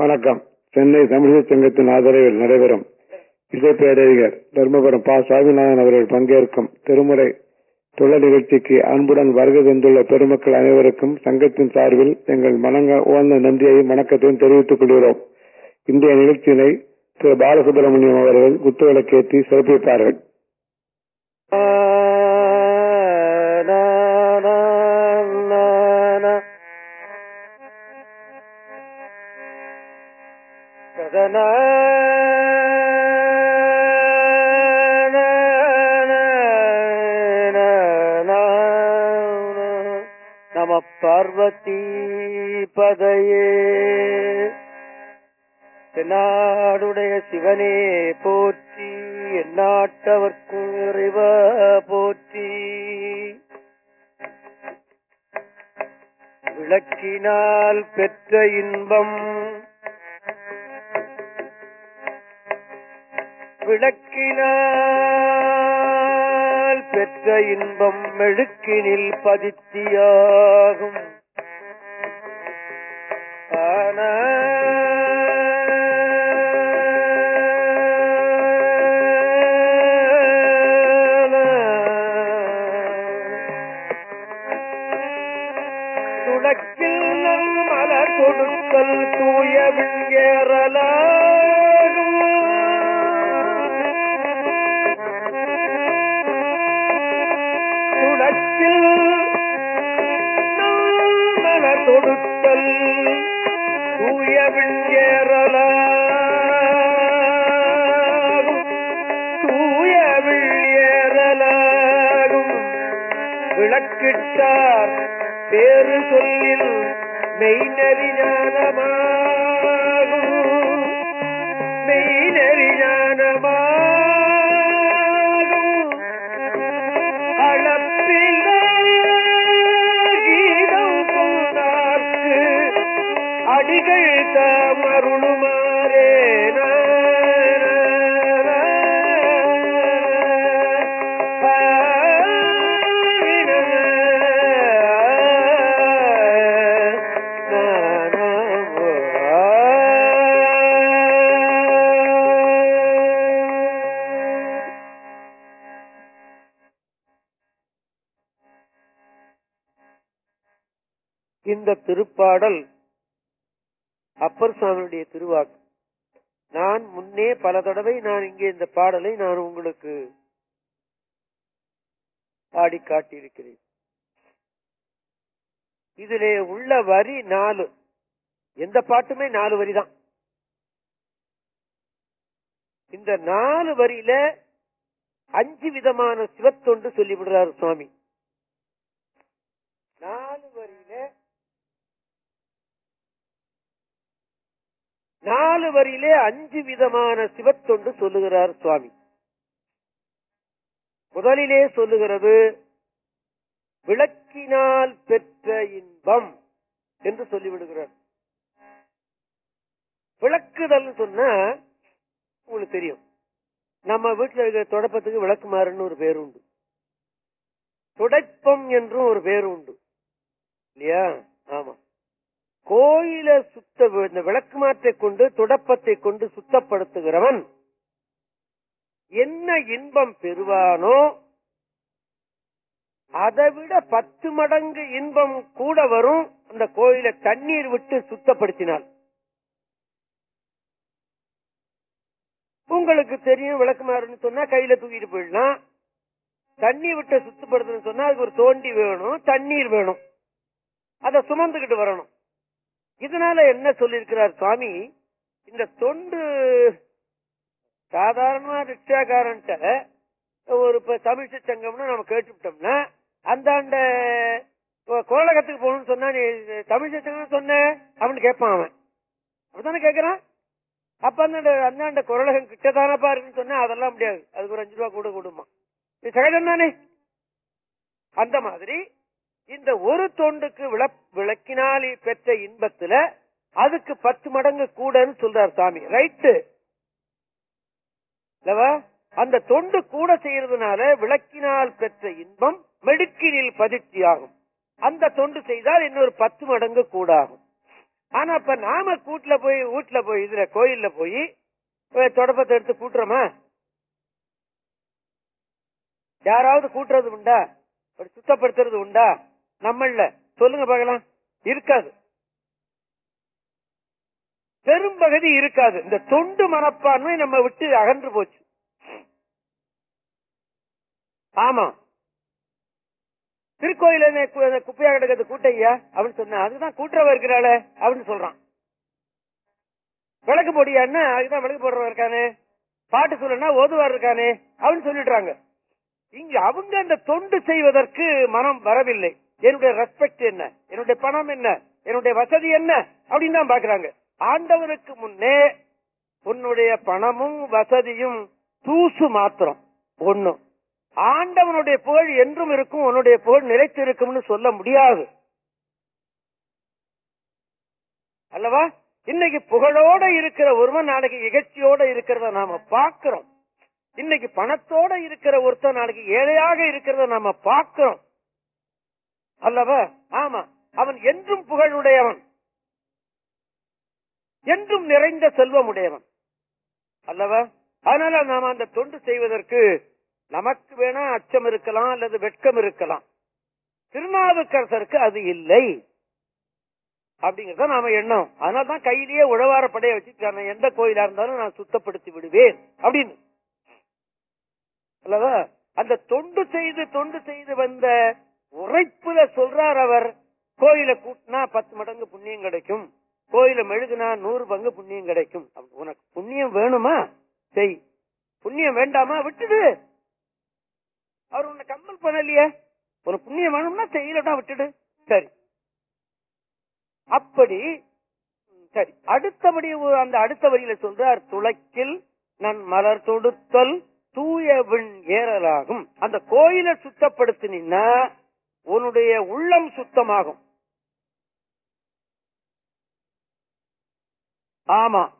வணக்கம். சென்னை தமிழக சங்கத்தின் ஆதரவில் நடைபெறும் இசை பேரறிஞர் தர்மபுரம் பா. சாமிநாதன் அவர்கள் பங்கேற்கும் திருமுறை தொழில் நிகழ்ச்சிக்கு அன்புடன் வருகை தந்துள்ள பெருமக்கள் அனைவருக்கும் சங்கத்தின் சார்பில் எங்கள் மனங்க உகந்த நன்றியையும் வணக்கத்தையும் தெரிவித்துக் கொள்கிறோம். இன்றைய நிகழ்ச்சியினை திரு. பாலசுப்ரமணியம் அவர்கள் குத்துவிளக்கேற்றி சிறப்பிப்பார்கள். நம பார்வதி பதையே. தென்னாடுடைய சிவனே போற்றி எந்நாட்டவர்க்கும் இறைவ போற்றி. விளக்கினால் பெற்ற இன்பம் விளக்கினால் பெற்ற இன்பம் மெழுக்கினில் பதித்தியாகும். ஆனால் திருப்பாடல் அப்பர் சுவாமியுடைய திருவாக்கு. நான் முன்னே பல தடவை நான் இங்கே இந்த பாடலை நான் உங்களுக்கு பாடி காட்டியிருக்கிறேன். இதிலே உள்ள வரி நாலு. எந்த பாட்டுமே நாலு வரி தான். இந்த நாலு வரியில அஞ்சு விதமான சிவத்தொண்டு சொல்லிவிடுறாரு சுவாமி. நாலு வரி நாலு வரியிலே அஞ்சு விதமான சிவத்தொண்டு சொல்லுகிறார் சுவாமி. முதலிலே சொல்லுகிறது விளக்கினால் பெற்ற இன்பம் என்று சொல்லிவிடுகிறார். விளக்குதல் சொன்னா உங்களுக்கு தெரியும். நம்ம வீட்டுல இருக்கிற தொடப்பத்துக்கு விளக்குமாறுன்னு ஒரு பேர் உண்டு. துடைப்பம் என்றும் ஒரு பேர் உண்டு. இல்லையா? ஆமா. கோயில சுத்த இந்த விளக்கு மாற்றை கொண்டு துடப்பத்தை கொண்டு சுத்தப்படுத்துகிறவன் என்ன இன்பம் பெறுவானோ அதை விட பத்து மடங்கு இன்பம் கூட வரும் அந்த கோயில தண்ணீர் விட்டு சுத்தப்படுத்தினால். உங்களுக்கு தெரியும் விளக்குமாறுன்னு சொன்னா கையில தூக்கிட்டு போயிடலாம். தண்ணி விட்டு சுத்தப்படுத்துன்னு சொன்னா அதுக்கு ஒரு தோண்டி வேணும் தண்ணீர் வேணும். அதை சுமந்துகிட்டு வரணும். இதனால என்ன சொல்லியிருக்கிறார் சுவாமி? இந்த தொண்டு சாதாரணமா ரிக்ஷாக்காரன்ட்ட ஒரு தமிழ்ச்சி சங்கம்னு நம்ம கேட்டுவிட்டோம்னா அந்தாண்ட கோலகத்துக்கு போகணும்னு சொன்னா நீ தமிழ்ச்சி சங்கம் சொன்ன அப்படின்னு கேட்பான் அவன். அப்படித்தானே கேக்குறான் அப்ப அந்த அந்தாண்ட குரலகம் கிட்டதானப்பா இருக்குன்னு சொன்னா அதெல்லாம் முடியாது. அதுக்கு ஒரு அஞ்சு ரூபா கூட கொடுமா இது சகஜம் தானே அந்த மாதிரி இந்த ஒரு தொண்டுக்கு விளக்கினால் பெற்ற இன்பத்துல அதுக்கு பத்து மடங்கு கூடன்னு சொல்றார் சாமி. ரைட்டு. அந்த தொண்டு கூட செய்யறதுனால விளக்கினால் பெற்ற இன்பம் மெடுக்கிலில் பதிர்ச்சி ஆகும். அந்த தொண்டு செய்தால் இன்னொரு பத்து மடங்கு கூட ஆகும் ஆனா இப்ப நாம கூட்டுல போய் வீட்டுல போய் இதுல கோயில்ல போய் தொடப்பத்தை எடுத்து கூட்டுறோமா? யாராவது கூட்டுறது உண்டா? சுத்தப்படுத்துறது உண்டா? நம்மள சொல்லுங்க பார்க்கலாம். இருக்காது. பெரும்பகுதி இருக்காது. இந்த தொண்டு மனப்பான்மை நம்ம விட்டு அகன்று போச்சு. ஆமா. திருக்கோயில என்ன குப்பையா கிடக்கிறது கூட்டையா அப்படின்னு சொன்ன அதுதான் கூட்டுறவ இருக்கிறாள அப்படின்னு சொல்றான். விளக்கு போடியான்னு அதுதான் விளக்கு போடுறவன் இருக்கானே. பாட்டு சொல்லனா ஓதுவார் இருக்கானே அப்படின்னு சொல்லிடுறாங்க. இங்க அவங்க அந்த தொண்டு செய்வதற்கு மனம் வரவில்லை. என்னுடைய ரெஸ்பெக்ட் என்ன? என்னுடைய பணம் என்ன? என்னுடைய வசதி என்ன? அப்படின்னு தான் பாக்குறாங்க ஆண்டவனுக்கு முன்னே உன்னுடைய பணமும் வசதியும் தூசு மாத்திரம். ஒண்ணும் ஆண்டவனுடைய புகழ் என்றும் இருக்கும் உன்னுடைய புகழ் நிலைத்திருக்கும்னு சொல்ல முடியாது. அல்லவா? இன்னைக்கு புகழோட இருக்கிற ஒருவன் நாளைக்கு இகழ்ச்சியோட இருக்கிறத நாம பாக்குறோம் இன்னைக்கு பணத்தோட இருக்கிற ஒருத்தன் நாளைக்கு ஏழையாக இருக்கிறத நாம பாக்குறோம் அல்லவா? ஆமா. அவன் என்றும் புகழுடையவன். என்றும் நிறைந்த செல்வம் உடையவன் அல்லவா? அதனால நாம அந்த தொண்டு செய்வதற்கு நமக்கு வேணா அச்சம் இருக்கலாம் அல்லது வெட்கம் இருக்கலாம். திருநாவுக்கரசருக்கு அது இல்லை. அப்படிங்கறத நாம எண்ணம். அதனால்தான் கையிலேயே உழவார படைய வச்சிருக்காங்க எந்த கோயிலா இருந்தாலும் நான் சுத்தப்படுத்தி விடுவேன். அப்படின்னு. அல்லவா? அந்த தொண்டு செய்து தொண்டு செய்து வந்த உரைப்புல சொல்றார் அவர் கோயில கூட்டினா பத்து மடங்கு புண்ணியம் கிடைக்கும். கோயில மெழுகுனா நூறு பங்கு புண்ணியம் கிடைக்கும். உனக்கு புண்ணியம் வேணுமா? செய். புண்ணியம் வேண்டாமா? விட்டுடு. அவர் உன்னை கம்பல் பண்ணலையே. ஒரு புண்ணியம் வேணும்னா செய்யலடா விட்டுடு. சரி. அப்படி ம், சரி. அடுத்தபடி ஒரு அந்த அடுத்த வரியில சொல்றார் துளைக்கில் நன் மலர் தொடுத்தல் தூய விண் ஏறலாகும். அந்த கோயிலை சுத்தப்படுத்தினா உன்னுடைய உள்ளம் சுத்தமாகும். ஆமா.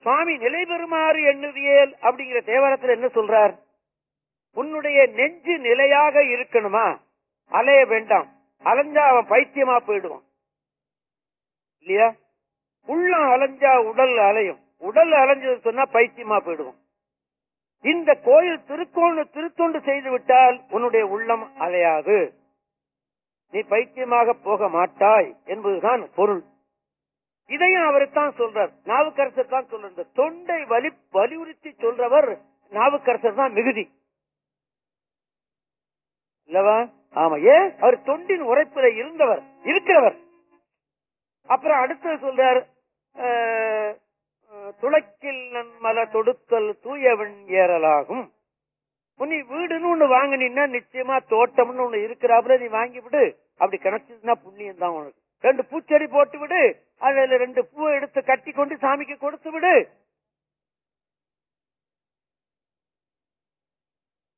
சுவாமி நிலை பெறுமாறு எண்ணுவியல் அப்படிங்கிற தேவாரத்தில் என்ன சொல்றார்? உன்னுடைய நெஞ்சு நிலையாக இருக்கணுமா? அலைய வேண்டாம். அலைஞ்சா அவன் பைத்தியமா போயிடுவான். இல்லையா? உள்ளம் அலைஞ்சா உடல் அலையும். உடல் அலைஞ்சது சொன்னா பைத்தியமா போயிடுவான். இந்த கோயில் திருக்கோணு திருத்தொண்டு செய்து விட்டால் உன்னுடைய உள்ளம் அலையாது. நீ பைத்தியமாக போக மாட்டாய் என்பதுதான் பொருள். இதையும் அவர் தான் சொல்றார். நாவுக்கரசர் தான் சொல்ற தொண்டை வலி வலியுறுத்தி சொல்றவர் நாவுக்கரசர் தான் மிகுதி. இல்லவா? ஆமா. ஏன்? அவர் தொண்டின் உரைப்பில இருந்தவர் இருக்கிறவர். அப்புறம் அடுத்தது சொல்றார் துளக்கில் நன்மல தொடுத்தல் தூயவன் ஏறலாகும். நீ வீடுன்னு ஒண்ணு வாங்கினீன்னா நிச்சயமா தோட்டம்னு ஒண்ணு இருக்கிறாப்புல நீ வாங்கி விடு. அப்படி கிடைச்சதுன்னா புண்ணியம் தான் உனக்கு. ரெண்டு பூச்செடி போட்டு விடு. அதுல ரெண்டு பூவை எடுத்து கட்டி கொண்டு சாமிக்கு கொடுத்து விடு.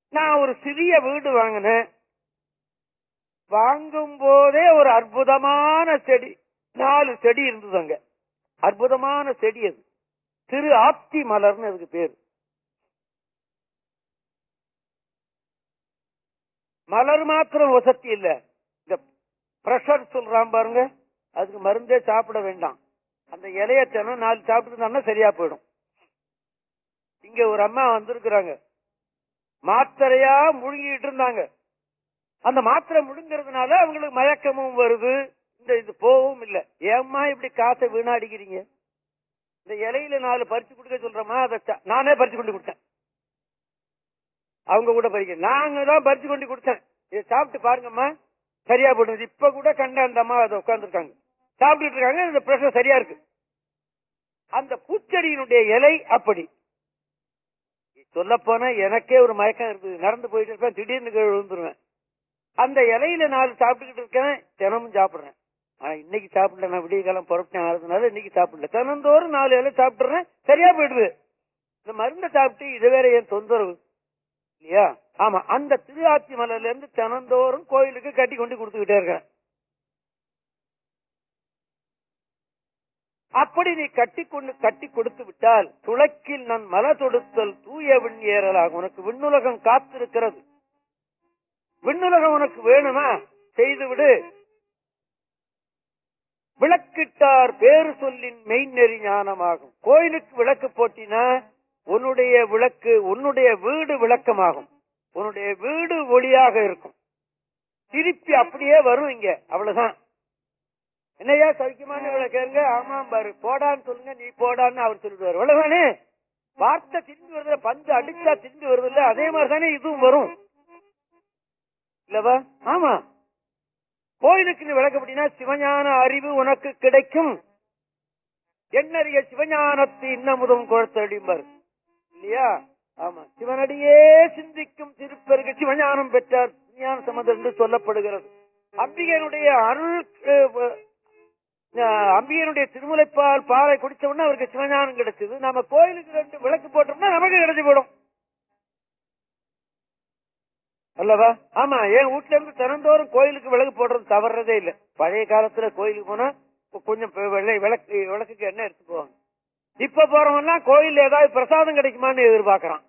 நான் ஒரு சிறிய வீடு வாங்கினேன். வாங்கும் போதே ஒரு அற்புதமான செடி. நாலு செடி இருந்தது அங்க. அற்புதமான செடி அது. திரு ஆப்தி மலர்னு அதுக்கு பேர். மலர் மாத்திரம் வசதி இல்ல. இந்த பிரஷர் சொல்றான் பாருங்க அதுக்கு மருந்தே சாப்பிட வேண்டாம். அந்த இலைய தினம் நாலு சாப்பிட்டு சரியா போயிடும். இங்க ஒரு அம்மா வந்திருக்கிறாங்க. மாத்திரையா முழுங்கிட்டு இருந்தாங்க. அந்த மாத்திரை முழுங்கிறதுனால அவங்களுக்கு மயக்கமும் வருது. இந்த இது போகவும் இல்லை. ஏம்மா இப்படி காசை வீணாடிக்கிறீங்க? இந்த இலையில நாலு பறிச்சு கொடுக்க சொல்றோமா அதை நானே பறிச்சு கொண்டு கொடுத்தேன். அவங்க கூட பறிக்க. நாங்க தான் பறிச்சு கொண்டு கொடுத்தேன். இதை சாப்பிட்டு பாருங்கம்மா சரியா போடுது இப்ப கூட கண்ட அந்த அம்மா அதை உட்காந்துருக்காங்க சாப்பிட்டுட்டு இருக்காங்க இந்த பிரச்சனை சரியா இருக்கு. அந்த பூச்செடியினுடைய இலை அப்படி. சொல்ல போனா எனக்கே ஒரு மயக்கம் இருக்குது. நடந்து போயிட்டு இருப்பேன் திடீர்னு விழுந்துருவேன். அந்த இலையில நாலு சாப்பிட்டுக்கிட்டு இருக்கேன் தினமும் சாப்பிடுறேன். ஆனா இன்னைக்கு சாப்பிடல நான் விடிய காலம் புறப்பட்டேன் இன்னைக்கு சாப்பிடல. தினந்தோறும் நாலு இலை சாப்பிடுறேன் சரியா போயிடுது. இந்த மருந்தை சாப்பிட்டு இது வேற என் தொந்தரவு. இல்லையா? ஆமா அந்த திருஆச்சி மலையில இருந்து தினந்தோறும் கோயிலுக்கு கட்டி கொண்டு கொடுத்துக்கிட்டே இருக்கேன் அப்படி நீ கட்டி கொண்டு கட்டி கொடுத்து விட்டால் துளக்கில் நான் மல தொடுத்தல் தூய விண் ஏறலாகும் உனக்கு விண்ணுலகம் காத்திருக்கிறது. விண்ணுலகம் உனக்கு வேணுமா? செய்து விடு. விளக்கிட்டார் பேரு சொல்லின் மெய்நெறி ஞானமாகும். கோயிலுக்கு விளக்கு போட்டினா உன்னுடைய விளக்கு உன்னுடைய வீடு விளக்கமாகும். உன்னுடைய வீடு ஒளியாக இருக்கும். திருப்பி அப்படியே வரும் இங்க. அவ்வளவுதான். என்னையா சவிக்கமான கேளுங்க. ஆமாம் பாரு. போடான்னு சொல்லுங்க. நீ போடான்னு அவர் சொல்லுவார். அவ்வளவுதானே? வார்த்தை திரும்பி வருது பந்து அடிச்சா திரும்பி வருது இல்ல அதே மாதிரிதானே இதுவும் வரும். இல்லவா? ஆமா. கோயிலுக்கு நீ விளக்கப்படினா சிவஞான அறிவு உனக்கு கிடைக்கும். என்னறிய சிவஞானத்தை இன்னமுதும் குழத்தடிம்பர் இல்லையா? ஆமா. சிவனடியே சிந்திக்கும் திருப்பருக்கு சிவஞானம் பெற்றார். ஞான சமந்தர் என்று சொல்லப்படுகிறது. அம்பிகனுடைய அருள் அம்பிகனுடைய அஹ், திருமுலைப்பால் பாலை குடிச்ச உடனே அவருக்கு சிவஞானம் கிடைச்சது. நம்ம கோயிலுக்கு ரெண்டு விளக்கு போட்டோம்னா நமக்கு கிடைச்சி போடும் அல்லவா? ஆமா என் வீட்ல இருந்து தினந்தோறும் கோயிலுக்கு விளக்கு போடுறது தவறதே இல்ல. பழைய காலத்துல கோயிலுக்கு போனா கொஞ்சம் விளக்கு விளக்குக்கு எண்ணெய் எடுத்து போவாங்க. இப்ப போறவன்லாம் கோயில் ஏதாவது பிரசாதம் கிடைக்குமான்னு எதிர்பார்க்கறான்.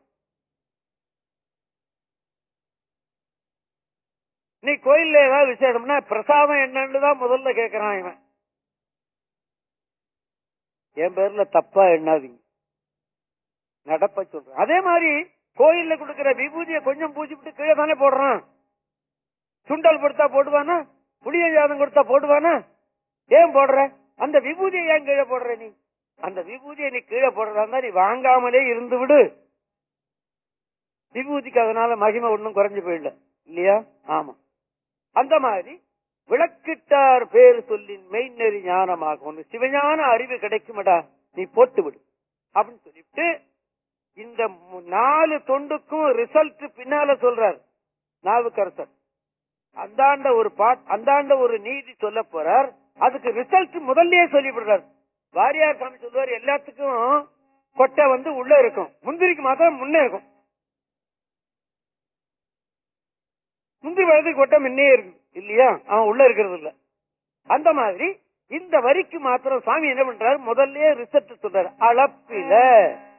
நீ கோயில்ல ஏதாவது விசேஷம்னா பிரசாதம் என்னன்னு தான் முதல்ல கேக்குறான் இவன். என் பேர்ல தப்பா எண்ணாதீங்க. நடப்ப சொல்றேன். அதே மாதிரி கோயில்ல கொடுக்கிற விபூதியை கொஞ்சம் பூசிவிட்டு கீழே தானே போடுறான். சுண்டல் கொடுத்தா போடுவானா? புளிய ஜாதம் கொடுத்தா போடுவானா? ஏன் போடுற? அந்த விபூதியை ஏன் கீழே போடுற நீ? அந்த விபூதியை நீ கீழே போடுறதா நீ வாங்காமலே இருந்து விடு. விபூதிக்கு அதனால மகிமை ஒண்ணும் குறைஞ்சு போயிடல இல்லையா? ஆமா. அந்த மாதிரி விளக்கிட்டார் பேர் சொல்லின் மெய்நெறி ஞானமாகும். சிவஞான அறிவு கிடைக்குமடா. நீ போட்டு விடு. அப்படின்னு சொல்லிட்டு இந்த நாலு தொண்டுக்கும் ரிசல்ட் பின்னால சொல்றார் நாவுக்கரசர். அந்தாண்ட ஒரு பாட் அந்தாண்ட ஒரு நீதி சொல்ல போறார். அதுக்கு ரிசல்ட் முதல்லயே சொல்லிவிடுறார். வாரியார் சாமி சொல்லுவார் எல்லாத்துக்கும் கொட்டை வந்து உள்ள இருக்கும். முந்திரிக்கு மாத்திரம் முன்னே இருக்கும். முந்திரி பழத்துக்கு கொட்டை முன்னே இருக்கு இல்லையா? அவன் உள்ள இருக்கிறது இல்ல. அந்த மாதிரி இந்த வரிக்கு மாத்திரம் சாமி என்ன பண்றாரு? முதல்லயே ரிசல்ட் சொல்றாரு. அளப்பில.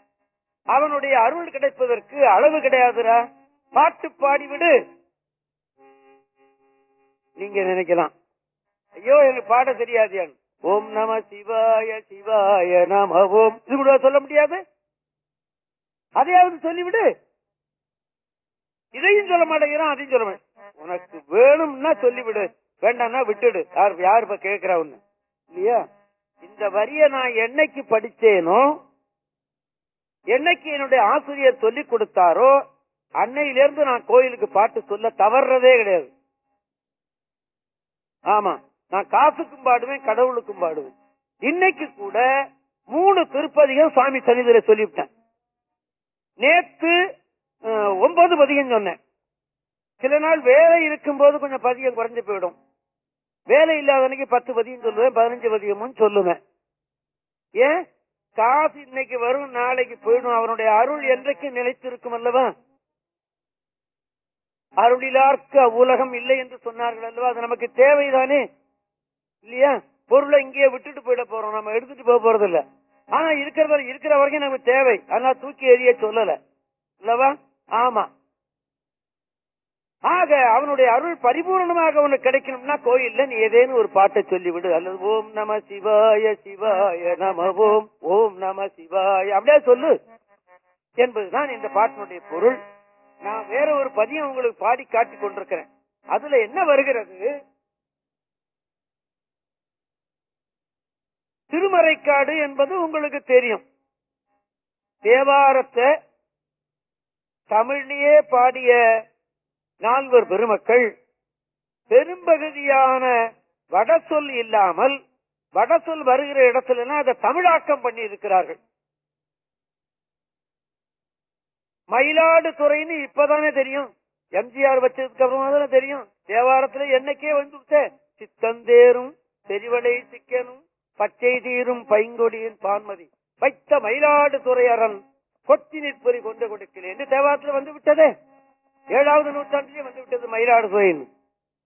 அவனுடைய அருள் கிடைப்பதற்கு அளவு கிடையாதுடா. பாட்டு பாடிவிடு. நீங்க நினைக்கலாம். ஐயோ எனக்கு பாட தெரியாது ஓம் நம சிவாய சிவாய நம ஓம் இது கூட சொல்ல முடியாது? அதையாவது சொல்லிவிடு. இதையும் சொல்ல மாட்டேங்கிறான் அதையும் சொல்ல மாட்டேன். உனக்கு வேணும்னா சொல்லிவிடு. வேண்டாம்னா விட்டுடு. யார் யார் இப்ப கேட்கிறா ஒண்ணு? இல்லையா? இந்த வரிய நான் என்னைக்கு படிச்சேனோ என்னைக்கு என்னுடைய ஆசிரியர் சொல்லிக் கொடுத்தாரோ அன்னையிலிருந்து நான் கோயிலுக்கு பாட்டு சொல்ல தவறதே கிடையாது. ஆமா நான் காசுக்கும் பாடுவேன் கடவுளுக்கும் பாடுவேன். இன்னைக்கு கூட மூணு திருப்பதிகள் சாமி சன்னிதியில சொல்லிவிட்டேன். நேத்து ஒன்பது பதிகம் சொன்னேன். சில நாள் வேலை இருக்கும்போது கொஞ்சம் பதிகம் குறைஞ்சு போயிடும். வேலை இல்லாத அன்னைக்கு பத்து பதியம் சொல்லுவேன் பதினஞ்சு பதிகமும் சொல்லுவேன். ஏன்? காசு இன்னைக்கு வரும் நாளைக்கு போயிடும். அவனுடைய அருள் என்றைக்கு நிலைத்திருக்கும் அல்லவா? அருளிலார்க்கு அவ்வுலகம் இல்லை என்று சொன்னார்கள் அல்லவா? அது நமக்கு தேவைதானே? இல்லையா? பொருளை இங்கே விட்டுட்டு போயிட போறோம். நம்ம எடுத்துட்டு போக போறது இல்ல ஆனா இருக்கிறத இருக்கிற வரைக்கும் நமக்கு தேவை. ஆனா தூக்கி எறிய சொல்லல. அல்லவா? ஆமா. ஆக அவனுடைய அருள் பரிபூர்ணமாக உனக்கு கிடைக்கணும்னா கோயில்ல நீ ஏதேனும் ஒரு பாட்டை சொல்லிவிடு. அல்லது ஓம் நம சிவாய சிவாய நம ஓம் ஓம் நம சிவாய. அப்படியே சொல்லு. என்பதுதான் இந்த பாட்டினுடைய பொருள். நான் வேற ஒரு பதியம் உங்களுக்கு பாடி காட்டி கொண்டிருக்கிறேன். அதுல என்ன வருகிறது? திருமறைக்காடு என்பது உங்களுக்கு தெரியும். தேவாரத்தை தமிழ்லயே பாடிய நால்வர் பெருமக்கள் பெரும்பகுதியான வடசொல் இல்லாமல் வடசொல் வருகிற இடத்துல அதை தமிழாக்கம் பண்ணி இருக்கிறார்கள் மயிலாடுதுறைன்னு இப்பதானே தெரியும். எம்ஜிஆர் வச்சதுக்கு அப்புறமா தானே தெரியும். தேவாரத்துல என்னைக்கே வந்து சித்தந்தேரும் செறிவளை சிக்கனும் பச்சை தீரும் பைங்கொடியின் பான்மதி. வைத்த மயிலாடுதுறை அரண் கொத்தி நிற்பறி கொண்டு கொடுக்கிறேன். என்று தேவாரத்துல வந்து விட்டதே. ஏழாவது நூற்றாண்டிலே வந்து விட்டது மயிலாடுதுறைன்னு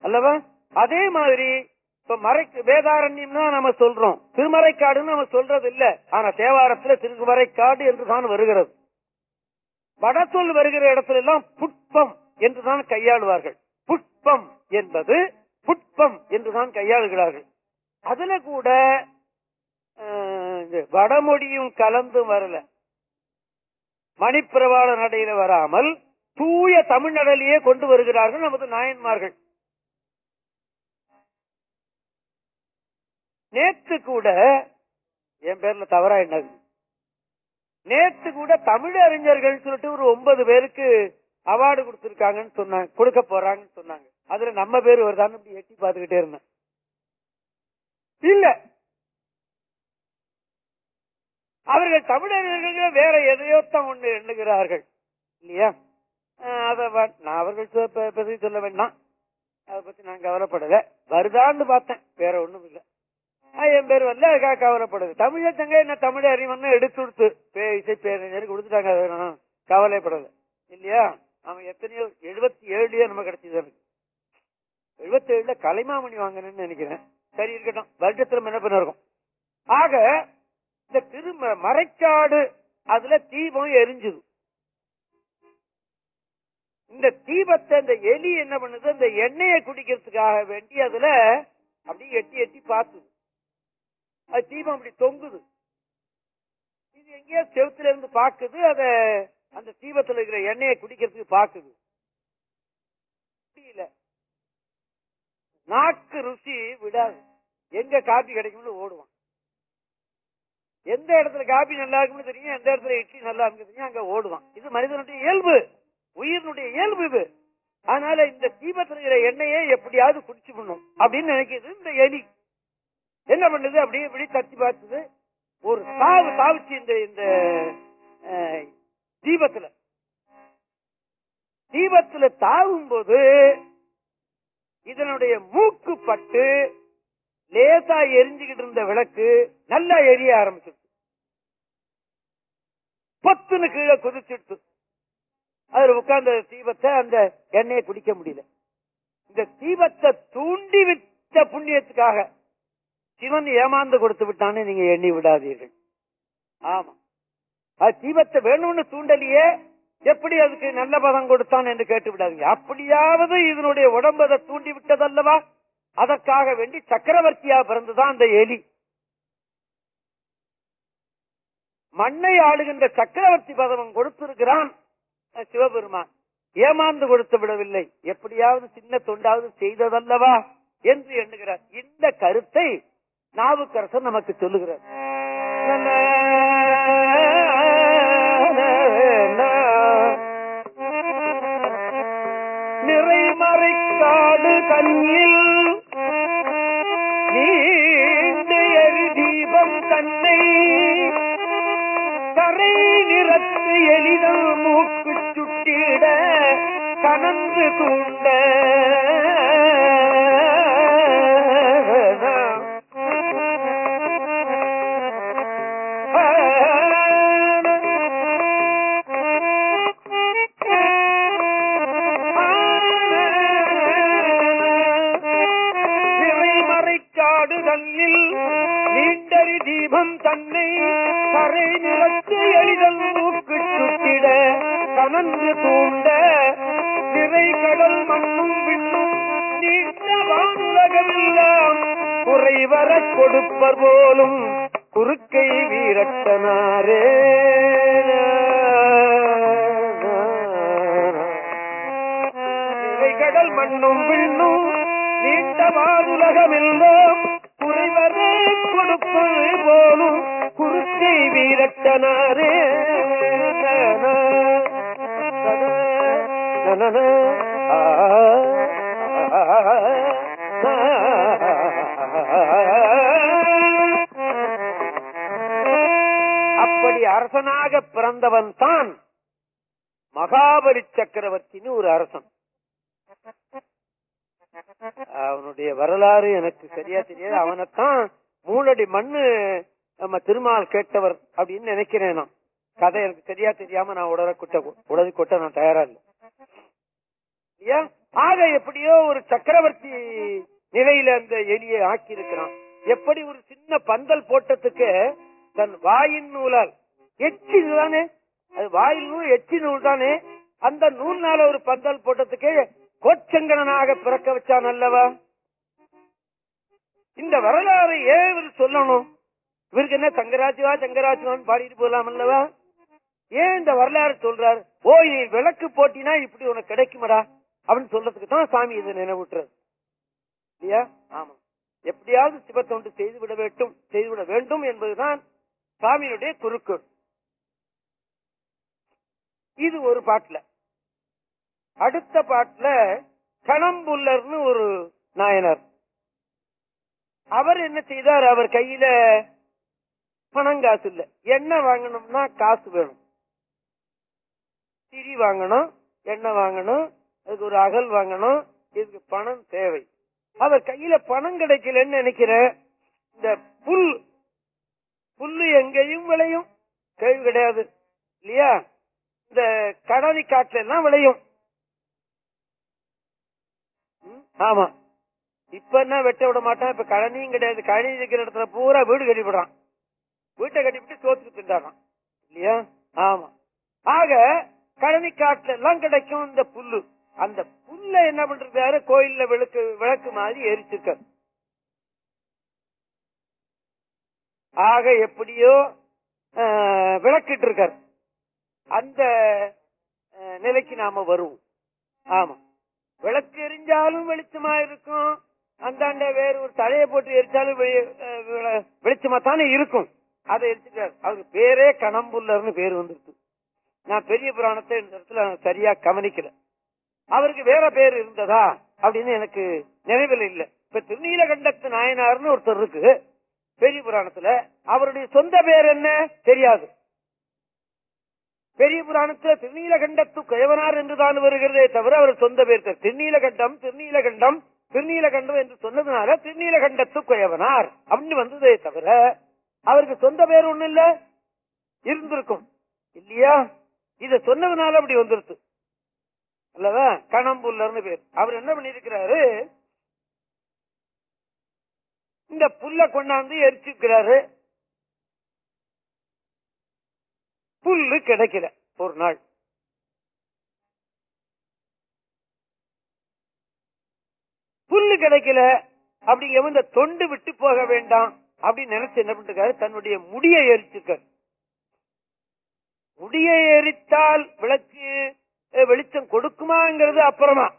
அல்லவா? அதே மாதிரி இப்ப மறைக்கு வேதாரண்யம்னா நம்ம சொல்றோம். திருமறைக்காடுன்னு நம்ம சொல்றது இல்ல ஆனா தேவாரத்துல திருமறைக்காடு என்றுதான் வருகிறது. வடசொல் வருகிற இடத்துல எல்லாம் புட்பம் என்றுதான் கையாளுவார்கள். புட்பம் என்பது புட்பம் என்றுதான் கையாளுகிறார்கள். அதுல கூட இது வடமொழியும் கலந்து வரல. மணிப்பிரவாள நடையில வராமல் தூய தமிழ்நடலையே கொண்டு வருகிறார்கள் நமது நாயன்மார்கள். நேத்து கூட என் பேர்ல தவறா என்னது நேத்து கூட தமிழ் அறிஞர்கள் சொல்லிட்டு ஒரு ஒன்பது பேருக்கு அவார்டு கொடுத்திருக்காங்கன்னு சொன்னாங்க கொடுக்க போறாங்கன்னு சொன்னாங்க. அதுல நம்ம பேர் வருதான்னு இப்படி எட்டி பார்த்துக்கிட்டே இருந்தேன். இல்ல. அவர்கள் தமிழறிஞர்கள் வேற எதையோ தான் ஒண்ணு எண்ணுகிறார்கள். இல்லையா? நான் அவர்கள் சொ- சொல்ல வேண்டாம். அதை பத்தி நான் கவலைப்படல. வருதான்னு பார்த்தேன். வேற ஒண்ணும் இல்ல. என் பேர் வந்து அதுக்காக கவலைப்படுது. தமிழ தங்க என்ன தமிழ் அறிவன்னு எடுத்து கொடுத்து பே- இசை பேரறிஞருக்கு கொடுத்துட்டாங்க. அது கவலைப்படல. இல்லையா? அவன் எத்தனையோ எழுபத்தி ஏழுலயே நம்ம கிடைச்சது எனக்கு எழுபத்தி ஏழுல கலைமாமணி வாங்கணும்னு நினைக்கிறேன். சரி இருக்கட்டும். வருடத்துல என்ன பண்ண இருக்கும்? ஆக இந்த திரு மறைச்சாடு அதுல தீபம் எரிஞ்சுது. இந்த தீபத்தை இந்த எலி என்ன பண்ணுது? அந்த எண்ணெயை குடிக்கிறதுக்காக வேண்டி அதுல அப்படியே எட்டி எட்டி பார்த்துது அது தீபம் அப்படி தொங்குது. இது எங்கேயோ செவத்துல இருந்து பாக்குது அத அந்த தீபத்துல இருக்கிற எண்ணெயை குடிக்கிறதுக்கு பாக்குது முடியல நாக்கு ருசி விடாது. எங்க காபி கிடைக்கும்னு ஓடுவான். எந்த இடத்துல காபி நல்லா இருக்கும்னு தெரியும் எந்த இடத்துல இட்லி நல்லா இருக்குன்னு தெரியும் அங்க ஓடுவான். இது மனிதனுடைய இயல்பு. உயிரினுடைய இயல்பு இது. அதனால இந்த தீபத்துல எண்ணெயை எப்படியாவது குடிச்சு பண்ணும் அப்படின்னு நினைக்கிறது இந்த எலி. என்ன பண்ணுது? அப்படியே இப்படி தட்டி பார்த்தது ஒரு தாவு தாவிச்சு இந்த இந்த தீபத்துல. தீபத்துல தாவும் போது இதனுடைய மூக்கு பட்டு லேசா எரிஞ்சுகிட்டு இருந்த விளக்கு நல்லா எரிய ஆரம்பிச்சிருச்சு. பத்துன்னு கீழே குதிச்சிடுச்சு. அதுல உட்கார்ந்த தீபத்தை அந்த எண்ணெயை குடிக்க முடியல. இந்த தீபத்தை தூண்டி விட்ட புண்ணியத்துக்காக சிவன் ஏமாந்து கொடுத்து விட்டான்னு நீங்க எண்ணி விடாதீர்கள். ஆமா. அது தீபத்தை வேணும்னு தூண்டலையே எப்படி அதுக்கு நல்ல பதம் கொடுத்தான் என்று கேட்டு விடாதீங்க. அப்படியாவது இதனுடைய உடம்பு அதை தூண்டி விட்டதல்லவா? அதற்காக வேண்டி சக்கரவர்த்தியா பிறந்துதான் அந்த எலி. மண்ணை ஆளுகின்ற சக்கரவர்த்தி பதவம் கொடுத்திருக்கிறான். சிவபெருமான் ஏமாந்து கொடுத்து விடவில்லை. எப்படியாவது சின்ன தொண்டாவது செய்ததல்லவா என்று எண்ணுகிறார். இந்த கருத்தை நாவுக்கரசர் நமக்கு சொல்லுகிறார். நிறைமறைக்காடு கண்ணில் கனந்து தூண்ட நிறைமறைக்காடு தன்னில் நீண்டறி தீபம் தன்னை கரை நிறத்து எளிதல் மூக்கு சுட்டிட கனந்து கடல் மண்ணும் விண்ணும் நீண்ட வானுலகமெல்லாம் குறைவரக் கொடுப்பர் போலும் குறுக்கை வீரட்டனாரே. கடல் மண்ணும் விண்ணும் நீண்ட வானுலகமெல்லாம் குறைவர கொடுப்பது போலும் குறுக்கை வீரட்டனாரே. na na na அப்படி அரசனாக பிறந்தவன் தான் மகாபலி சக்கரவர்த்தின்னு ஒரு அரசன். அவனுடைய வரலாறு எனக்கு சரியா தெரியாது. அவனைத்தான் மூணடி மண்ணு நம்ம திருமால் கேட்டவர் அப்படின்னு நினைக்கிறேன் நான். கதை எனக்கு சரியா தெரியாம நான் உடற கொட்ட உடது கொட்ட நான் தயாரா இல்லை. ஆக எப்படியோ ஒரு சக்கரவர்த்தி நிலையில அந்த எலியை ஆக்கி இருக்கிறான் எப்படி ஒரு சின்ன பந்தல் போட்டதுக்கு தன் வாயின் நூலால். எச்சி தானே அது வாயில் நூல் எச்சி நூல் தானே? அந்த நூல்னால ஒரு பந்தல் போட்டதுக்கு கோச்சங்கனாக பிறக்க வச்சான் அல்லவா? இந்த வரலாறை ஏன் இவர் சொல்லணும்? இவருக்கு என்ன சங்கராஜுவா தங்கராஜுவான்னு பாடிட்டு போலாம் அல்லவா? ஏன் இந்த வரலாறு சொல்றாரு? ஓ விளக்கு போட்டினா இப்படி உனக்கு கிடைக்குமடா? அப்படின்னு சொல்றதுக்கு தான் சாமி இதை நினைவூட்டுறது. இல்லையா? ஆமா. எப்படியாவது சிவத்தொண்டு செய்துவிட வேண்டும் செய்துவிட வேண்டும் என்பதுதான் சாமியினுடைய குறுக்கு இது ஒரு பாட்டுல. அடுத்த பாட்டுல கணம்புல்லர்னு ஒரு நாயனர். அவர் என்ன செய்தார்? அவர் கையில பணம் காசு இல்ல. எண்ணெய் வாங்கணும்னா காசு வேணும். திரி வாங்கணும் எண்ணெய் வாங்கணும் அதுக்கு ஒரு அகல் வாங்கணும். இதுக்கு பணம் தேவை. அவர் கையில பணம் கிடைக்கலன்னு நினைக்கிற இந்த புல் புல்லு எங்கேயும் விளையும். கேள்வி கிடையாது. இல்லையா? இந்த கடலை காட்டுல எல்லாம் விளையும் ஆமா. இப்ப என்ன வெட்ட விட மாட்டான்? இப்ப கழனியும் கிடையாது. கழனி இருக்கிற இடத்துல பூரா வீடு கட்டிவிடுறான். வீட்டை கட்டிவிட்டு சோத்துக்கு திண்டாடுறான் இல்லையா? ஆமா. ஆக கழனி காட்டுல எல்லாம் கிடைக்கும் இந்த புல்லு. அந்த புல்ல என்ன பண்றாரு கோயில்ல விளக்கு விளக்கு மாதிரி எரிச்சிருக்க. ஆக எப்படியோ விளக்கிட்டு இருக்கார் அந்த நிலைக்கு நாம வருவோம். ஆமா. விளக்கு எரிஞ்சாலும் வெளிச்சமா இருக்கும். அந்தாண்ட வேற ஒரு தலையை போட்டு எரிச்சாலும் வெளி- வெளிச்சமா தானே இருக்கும். அதை எரிச்சுட்டார். அவருக்கு பேரே கணம்புல்லர்னு பேர் வந்துருக்கு நான் பெரிய புராணத்தை இந்த இடத்துல சரியா கவனிக்கல. அவருக்கு வேற பேர் இருந்ததா அப்படின்னு எனக்கு நினைவில் இல்ல. இப்ப திருநீலகண்டத்து நாயனார்னு ஒருத்தர் இருக்கு. பெரிய புராணத்துல அவருடைய சொந்த பேர் என்ன? தெரியாது. பெரிய புராணத்துல திருநீலகண்டத்து கிழவனார் என்றுதான் வருகிறதே தவிர அவர் சொந்த பேர் திருநீலகண்டம் திருநீலகண்டம் திருநீலகண்டம் என்று சொன்னதுனால திருநீலகண்டத்து குயவனார் அப்படின்னு வந்ததே தவிர அவருக்கு சொந்த பேர் ஒண்ணு இல்ல. இருந்திருக்கும். இல்லையா? இத சொன்னதுனால அப்படி வந்துருச்சு அல்லவா? இருந்து பேர். அவர் என்ன பண்ணிருக்கிறாரு இந்த புல்ல கொண்டாந்து எரிச்சுக்கிறாரு புல்லு கிடைக்கல ஒரு நாள். புல்லு கிடைக்கல. அப்படிங்க இந்த தொண்டு விட்டு போக வேண்டாம் அப்படின்னு நினைச்சு என்ன பண்ணிருக்காரு? தன்னுடைய முடியை எரிச்சிருக்காரு. முடியை எரித்தால் விளக்கு வெளிச்சம் கொடுக்குமாங்கிறது அப்புறமா.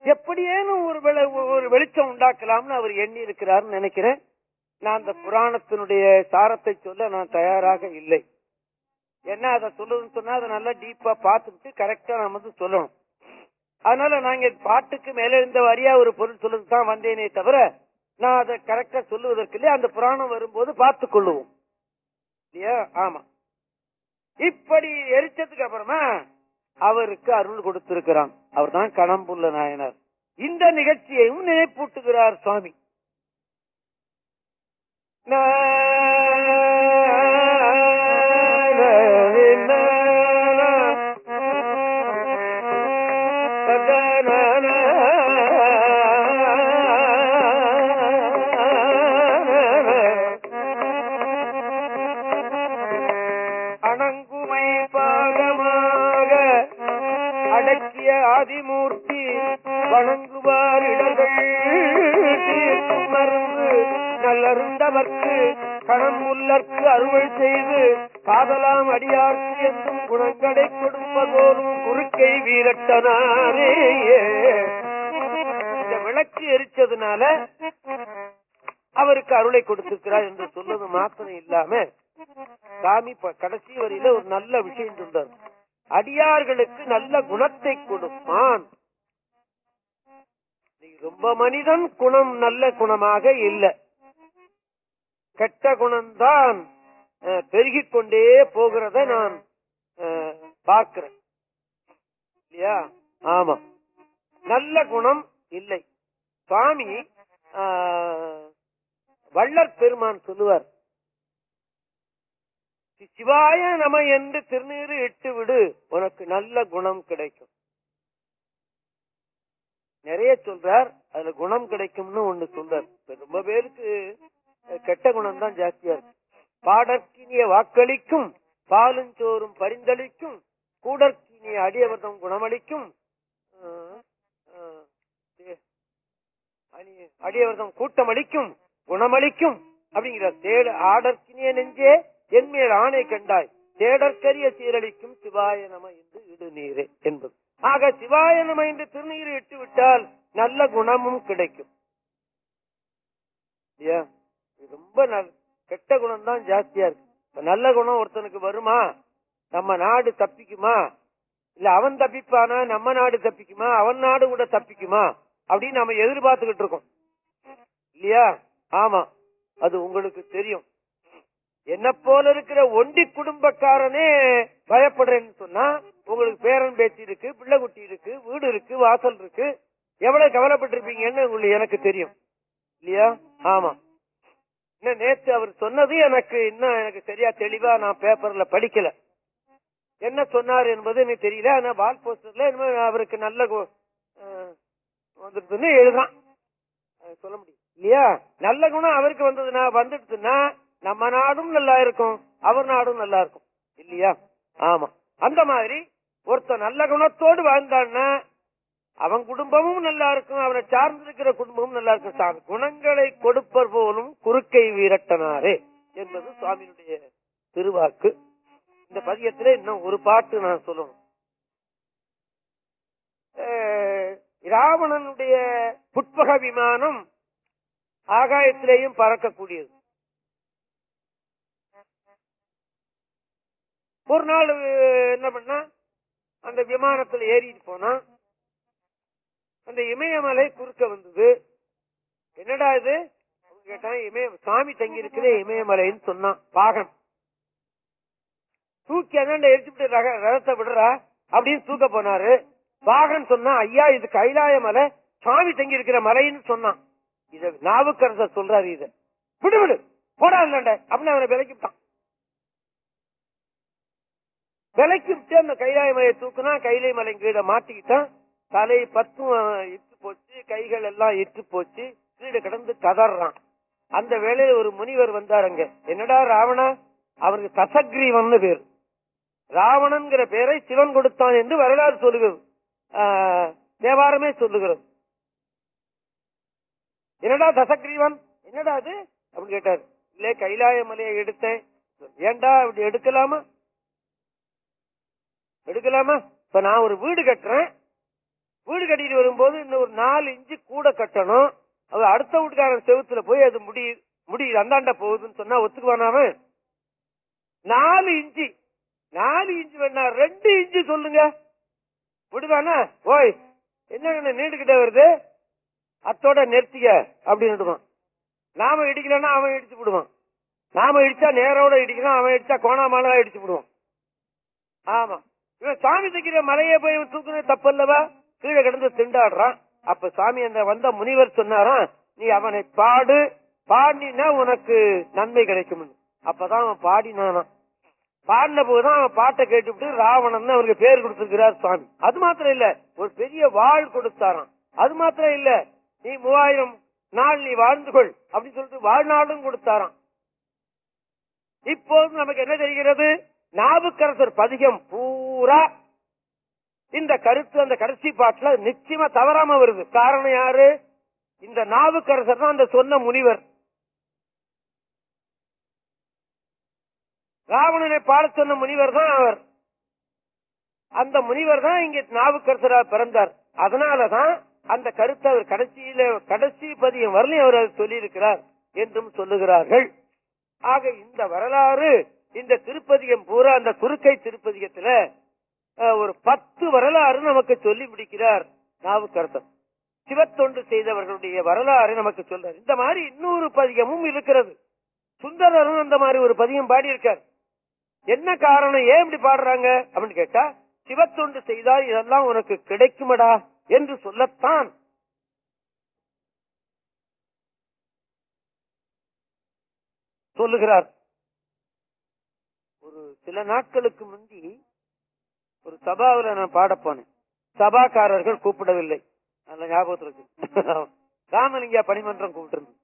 எப்படியேனும் ஒரு ஒரு வெளிச்சம் உண்டாக்கலாம்னு அவர் எண்ணி இருக்கிறார்னு நினைக்கிறேன். நான் அந்த புராணத்தினுடைய சாரத்தை சொல்ல நான் தயாராக இல்லை. என்ன அதை சொல்லுதுன்னு சொன்னா அதை நல்லா டீப்பா பார்த்துட்டு கரெக்டா நம்ம வந்து சொல்லணும். அதனால நாங்க பாட்டுக்கு மேல இருந்த வாரியா ஒரு பொருள் சொல்லுறது தான் வந்தேனே தவிர நான் அதை கரெக்டா சொல்லுவதற்கு இல்லையா? அந்த புராணம் வரும்போது பார்த்துக் கொள்ளுவோம். இல்லையா? ஆமா. இப்படி எரிச்சதுக்கு அப்புறமா அவருக்கு அருள் கொடுத்திருக்கிறான். அவர் தான் கணம்புள்ள நாயனார். இந்த நிகழ்ச்சியையும் நினைப்பூட்டுகிறார் சுவாமி. நான் ஆதிமூர்த்தி வணங்குவார் இடர்கள் தீர்க்கும் மருந்து நல்லருந்தவர்க்கு கணம்புல்லர்க்கு அறுவடை செய்து காதலாம் அடியார்க்கு என்றும் குணங்கடை கொடுப்பதோரும் குறுக்கை வீரட்டனாரே. இந்த விளக்கு எரிச்சதுனால அவருக்கு அருளை கொடுத்திருக்கிறார் என்று சொல்வது மாத்திரம் இல்லாம சாமி கடைசி வரையில ஒரு நல்ல விஷயம் சொன்னார் அடியார்களுக்கு நல்ல குணத்தை கொடுப்பான். ரொம்ப மனிதன் குணம் நல்ல குணமாக இல்லை. கெட்ட குணம்தான் பெருகிக் கொண்டே போகிறத நான் அஹ், பார்க்கிறேன். இல்லையா? ஆமா. நல்ல குணம் இல்லை. சுவாமி ஆஹ், வள்ளற் பெருமான் சொல்லுவார் சிவாய நம என்று திருநீறு இட்டு விடு உனக்கு நல்ல குணம் கிடைக்கும். நிறைய சொல்றார் அதுல குணம் கிடைக்கும்னு ஒண்ணு சொல்றார். ரொம்ப பேருக்கு கெட்ட குணம் தான் ஜாஸ்தியா இருக்கு. பாடற்கினிய வாக்களிக்கும் பாலுஞ்சோறும் பரிந்தளிக்கும் கூடற்கினிய அடியவர்தம் குணமளிக்கும் அடியவர்தம் கூட்டமளிக்கும் குணமளிக்கும் அப்படிங்கிற தேட ஆடற்கினிய நெஞ்சே என்மேல் ஆணை கண்டாய் தேடற்கரிய சீரழிக்கும் சிவாய நம என்று இடுநீரே என்பது. ஆக சிவாய நம என்று திருநீர் இட்டு விட்டால் நல்ல குணமும் கிடைக்கும். இல்லையா? ரொம்ப கெட்ட குணம் தான் ஜாஸ்தியா இருக்கு. நல்ல குணம் ஒருத்தனுக்கு வருமா? நம்ம நாடு தப்பிக்குமா? இல்ல அவன் தப்பிப்பானா? நம்ம நாடு தப்பிக்குமா? அவன் நாடு கூட தப்பிக்குமா? அப்படின்னு நம்ம எதிர்பார்த்துக்கிட்டு இருக்கோம். இல்லையா? ஆமா அது உங்களுக்கு தெரியும். என்ன போல இருக்கிற ஒண்டி குடும்பக்காரனே பயப்படுறேன்னு சொன்னா உங்களுக்கு பேரன் பேத்தி இருக்கு பிள்ளை குட்டி இருக்கு வீடு இருக்கு வாசல் இருக்கு. எவ்வளவு கவலைப்பட்டிருப்பீங்கன்னு உங்களுக்கு எனக்கு தெரியும். இல்லையா? ஆமா. இன்னும் நேற்று அவர் சொன்னது எனக்கு இன்னும் எனக்கு சரியா தெளிவா நான் பேப்பர்ல படிக்கல. என்ன சொன்னார் என்பது எனக்கு தெரியல. ஆனா வால் போஸ்டர்ல அவருக்கு நல்ல கு- வந்துடுதுன்னு எழுதுறான். சொல்ல முடியும். இல்லையா? நல்ல குணம் அவருக்கு வந்ததுன்னா வந்துடுதுன்னா நம்ம நாடும் நல்லா இருக்கும் அவர் நாடும் நல்லா இருக்கும். இல்லையா? ஆமா. அந்த மாதிரி ஒருத்தன் நல்ல குணத்தோடு வாழ்ந்தான்னா அவன் குடும்பமும் நல்லா இருக்கும் அவனை சார்ந்திருக்கிற குடும்பமும் நல்லா இருக்கும். சாமி குணங்களை கொடுப்பர் போலும் குறுக்கை வீரட்டனாரே என்பது சுவாமியினுடைய திருவாக்கு. இந்த பதியத்துல இன்னும் ஒரு பாட்டு நான் சொல்லணும். ராவணனுடைய புட்பக விமானம் ஆகாயத்திலேயும் பறக்கக்கூடியது. ஒரு நாள் என்ன பண்ணா? அந்த விமானத்துல ஏறிட்டு போனா அந்த இமயமலை குறுக்க வந்தது. என்னடா இது? அவங்க கேட்டான் இமய சாமி தங்கி இருக்கிற இமயமலைன்னு சொன்னான் பாகன் தூக்கி அதாண்ட எரிச்சுட்டு ரக விடுறா அப்படின்னு தூக்க போனாரு. பாகன் சொன்னா ஐயா இது கைலாய மலை சாமி தங்கி இருக்கிற மலைன்னு சொன்னான். இத நாவுக்கரச சொல்றாரு இத. விடு விடு போடா இல்லண்ட அப்படின்னு அவனை விலைக்கு விட்டான் விலைக்கு விட்டு அந்த கைலாய மலையை தூக்குனா கைலை மலை கீழே மாட்டிக்கிட்டான் தலை பத்தும் இட்டு போச்சு கைகள் எல்லாம் இட்டு போச்சு கீழே கிடந்து கதறான். அந்த வேலையில ஒரு முனிவர் வந்தார் அங்க. என்னடா ராவணா? அவருக்கு தசக்ரீவன் பேர். ராவணன்கிற பேரை சிவன் கொடுத்தான் என்று வரலாறு சொல்லுகிறது. ஆஹ், தேவாரமே சொல்லுகிறது. என்னடா தசக்ரீவன் என்னடா அது? அப்படின்னு கேட்டார். இல்ல கைலாய மலையை எடுத்தேன். ஏன்டா அப்படி எடுக்கலாமா? எடுக்கலாமா? இப்ப நான் ஒரு வீடு கட்டுறேன். வீடு கட்டிட்டு வரும்போது இன்னும் ஒரு நாலு இன்ச்சு கூட கட்டணும். அது அடுத்த வீட்டுக்காரன் செவுத்துல போய் அது முடி முடியுது அந்தாண்ட போகுதுன்னு சொன்னா ஒத்துக்குவானாம நாலு இன்ச்சு. நாலு இன்ச்சு வேணா ரெண்டு இன்ச்சு சொல்லுங்க. விடுவானா ஓய் என்ன நீண்டுகிட்ட வருது? அத்தோட நிறுத்திக்க அப்படின்னு நாம இடிக்கலன்னா அவன் இடிச்சு விடுவான். நாம இடிச்சா நேரோட இடிக்கலாம் அவன் இடிச்சா கோணாமலா இடிச்சு விடுவான். ஆமா. இவன் சாமி தைக்கிற மலையை போய் இவன் தூக்குறது தப்பல்லவா? கீழே கிடந்து திண்டாடுறான். அப்ப சாமி அந்த வந்த முனிவர் சொன்னாராம் நீ அவனை பாடு பாடினா உனக்கு நன்மை கிடைக்கும் அப்பதான் அவன் பாடினானா பாடின போதுதான் அவன் பாட்டை கேட்டுவிட்டு ராவணன் அவருக்கு பேர் கொடுத்திருக்கிறார் சுவாமி அது மாத்திரம் இல்ல ஒரு பெரிய வாழ் கொடுத்தாராம். அது மாத்திரம் இல்ல நீ மூவாயிரம் நாள் நீ வாழ்ந்து கொள் அப்படின்னு சொல்லிட்டு வாழ்நாளும் கொடுத்தாராம். இப்போது நமக்கு என்ன தெரிகிறது? நாவுக்கரசர் பதிகம் பூரா இந்த கருத்து அந்த கடைசி பாட்டுல நிச்சயமா தவறாம வருது. காரணம் யாரு? இந்த நாவுக்கரசர் தான் அந்த சொன்ன முனிவர். ராவணனை பாட சொன்ன முனிவர் தான் அவர். அந்த முனிவர் தான் இங்க நாவுக்கரசரா பிறந்தார். அதனாலதான் அந்த கருத்தை அவர் கடைசியில கடைசி பதியம் வரலையும் அவர் அதை சொல்லியிருக்கிறார் என்றும் சொல்லுகிறார்கள். ஆக இந்த வரலாறு இந்த திருப்பதிகம் பூரா அந்த குறுக்கை திருப்பதிகத்துல ஒரு பத்து வரலாறு நமக்கு சொல்லி முடிக்கிறார் நாவுக்கரசர். சிவத்தொண்டு செய்தவர்களுடைய வரலாறு நமக்கு சொல்றார். இந்த மாதிரி இன்னொரு பதிகமும் இருக்கிறது. சுந்தரரும் அந்த மாதிரி ஒரு பதிகம் பாடியிருக்கார். என்ன காரணம் ஏன் இப்படி பாடுறாங்க அப்படின்னு கேட்டா சிவத்தொண்டு செய்தால் இதெல்லாம் உனக்கு கிடைக்குமடா என்று சொல்லத்தான். சொல்லுகிறார். சில நாட்களுக்கு முந்தி ஒரு சபாவில நான் பாடப்போனேன் சபாக்காரர்கள் கூப்பிடவில்லை. நல்ல ஞாபகத்தில் இருக்கு. ராமலிங்கா பணிமன்றம் கூப்பிட்டு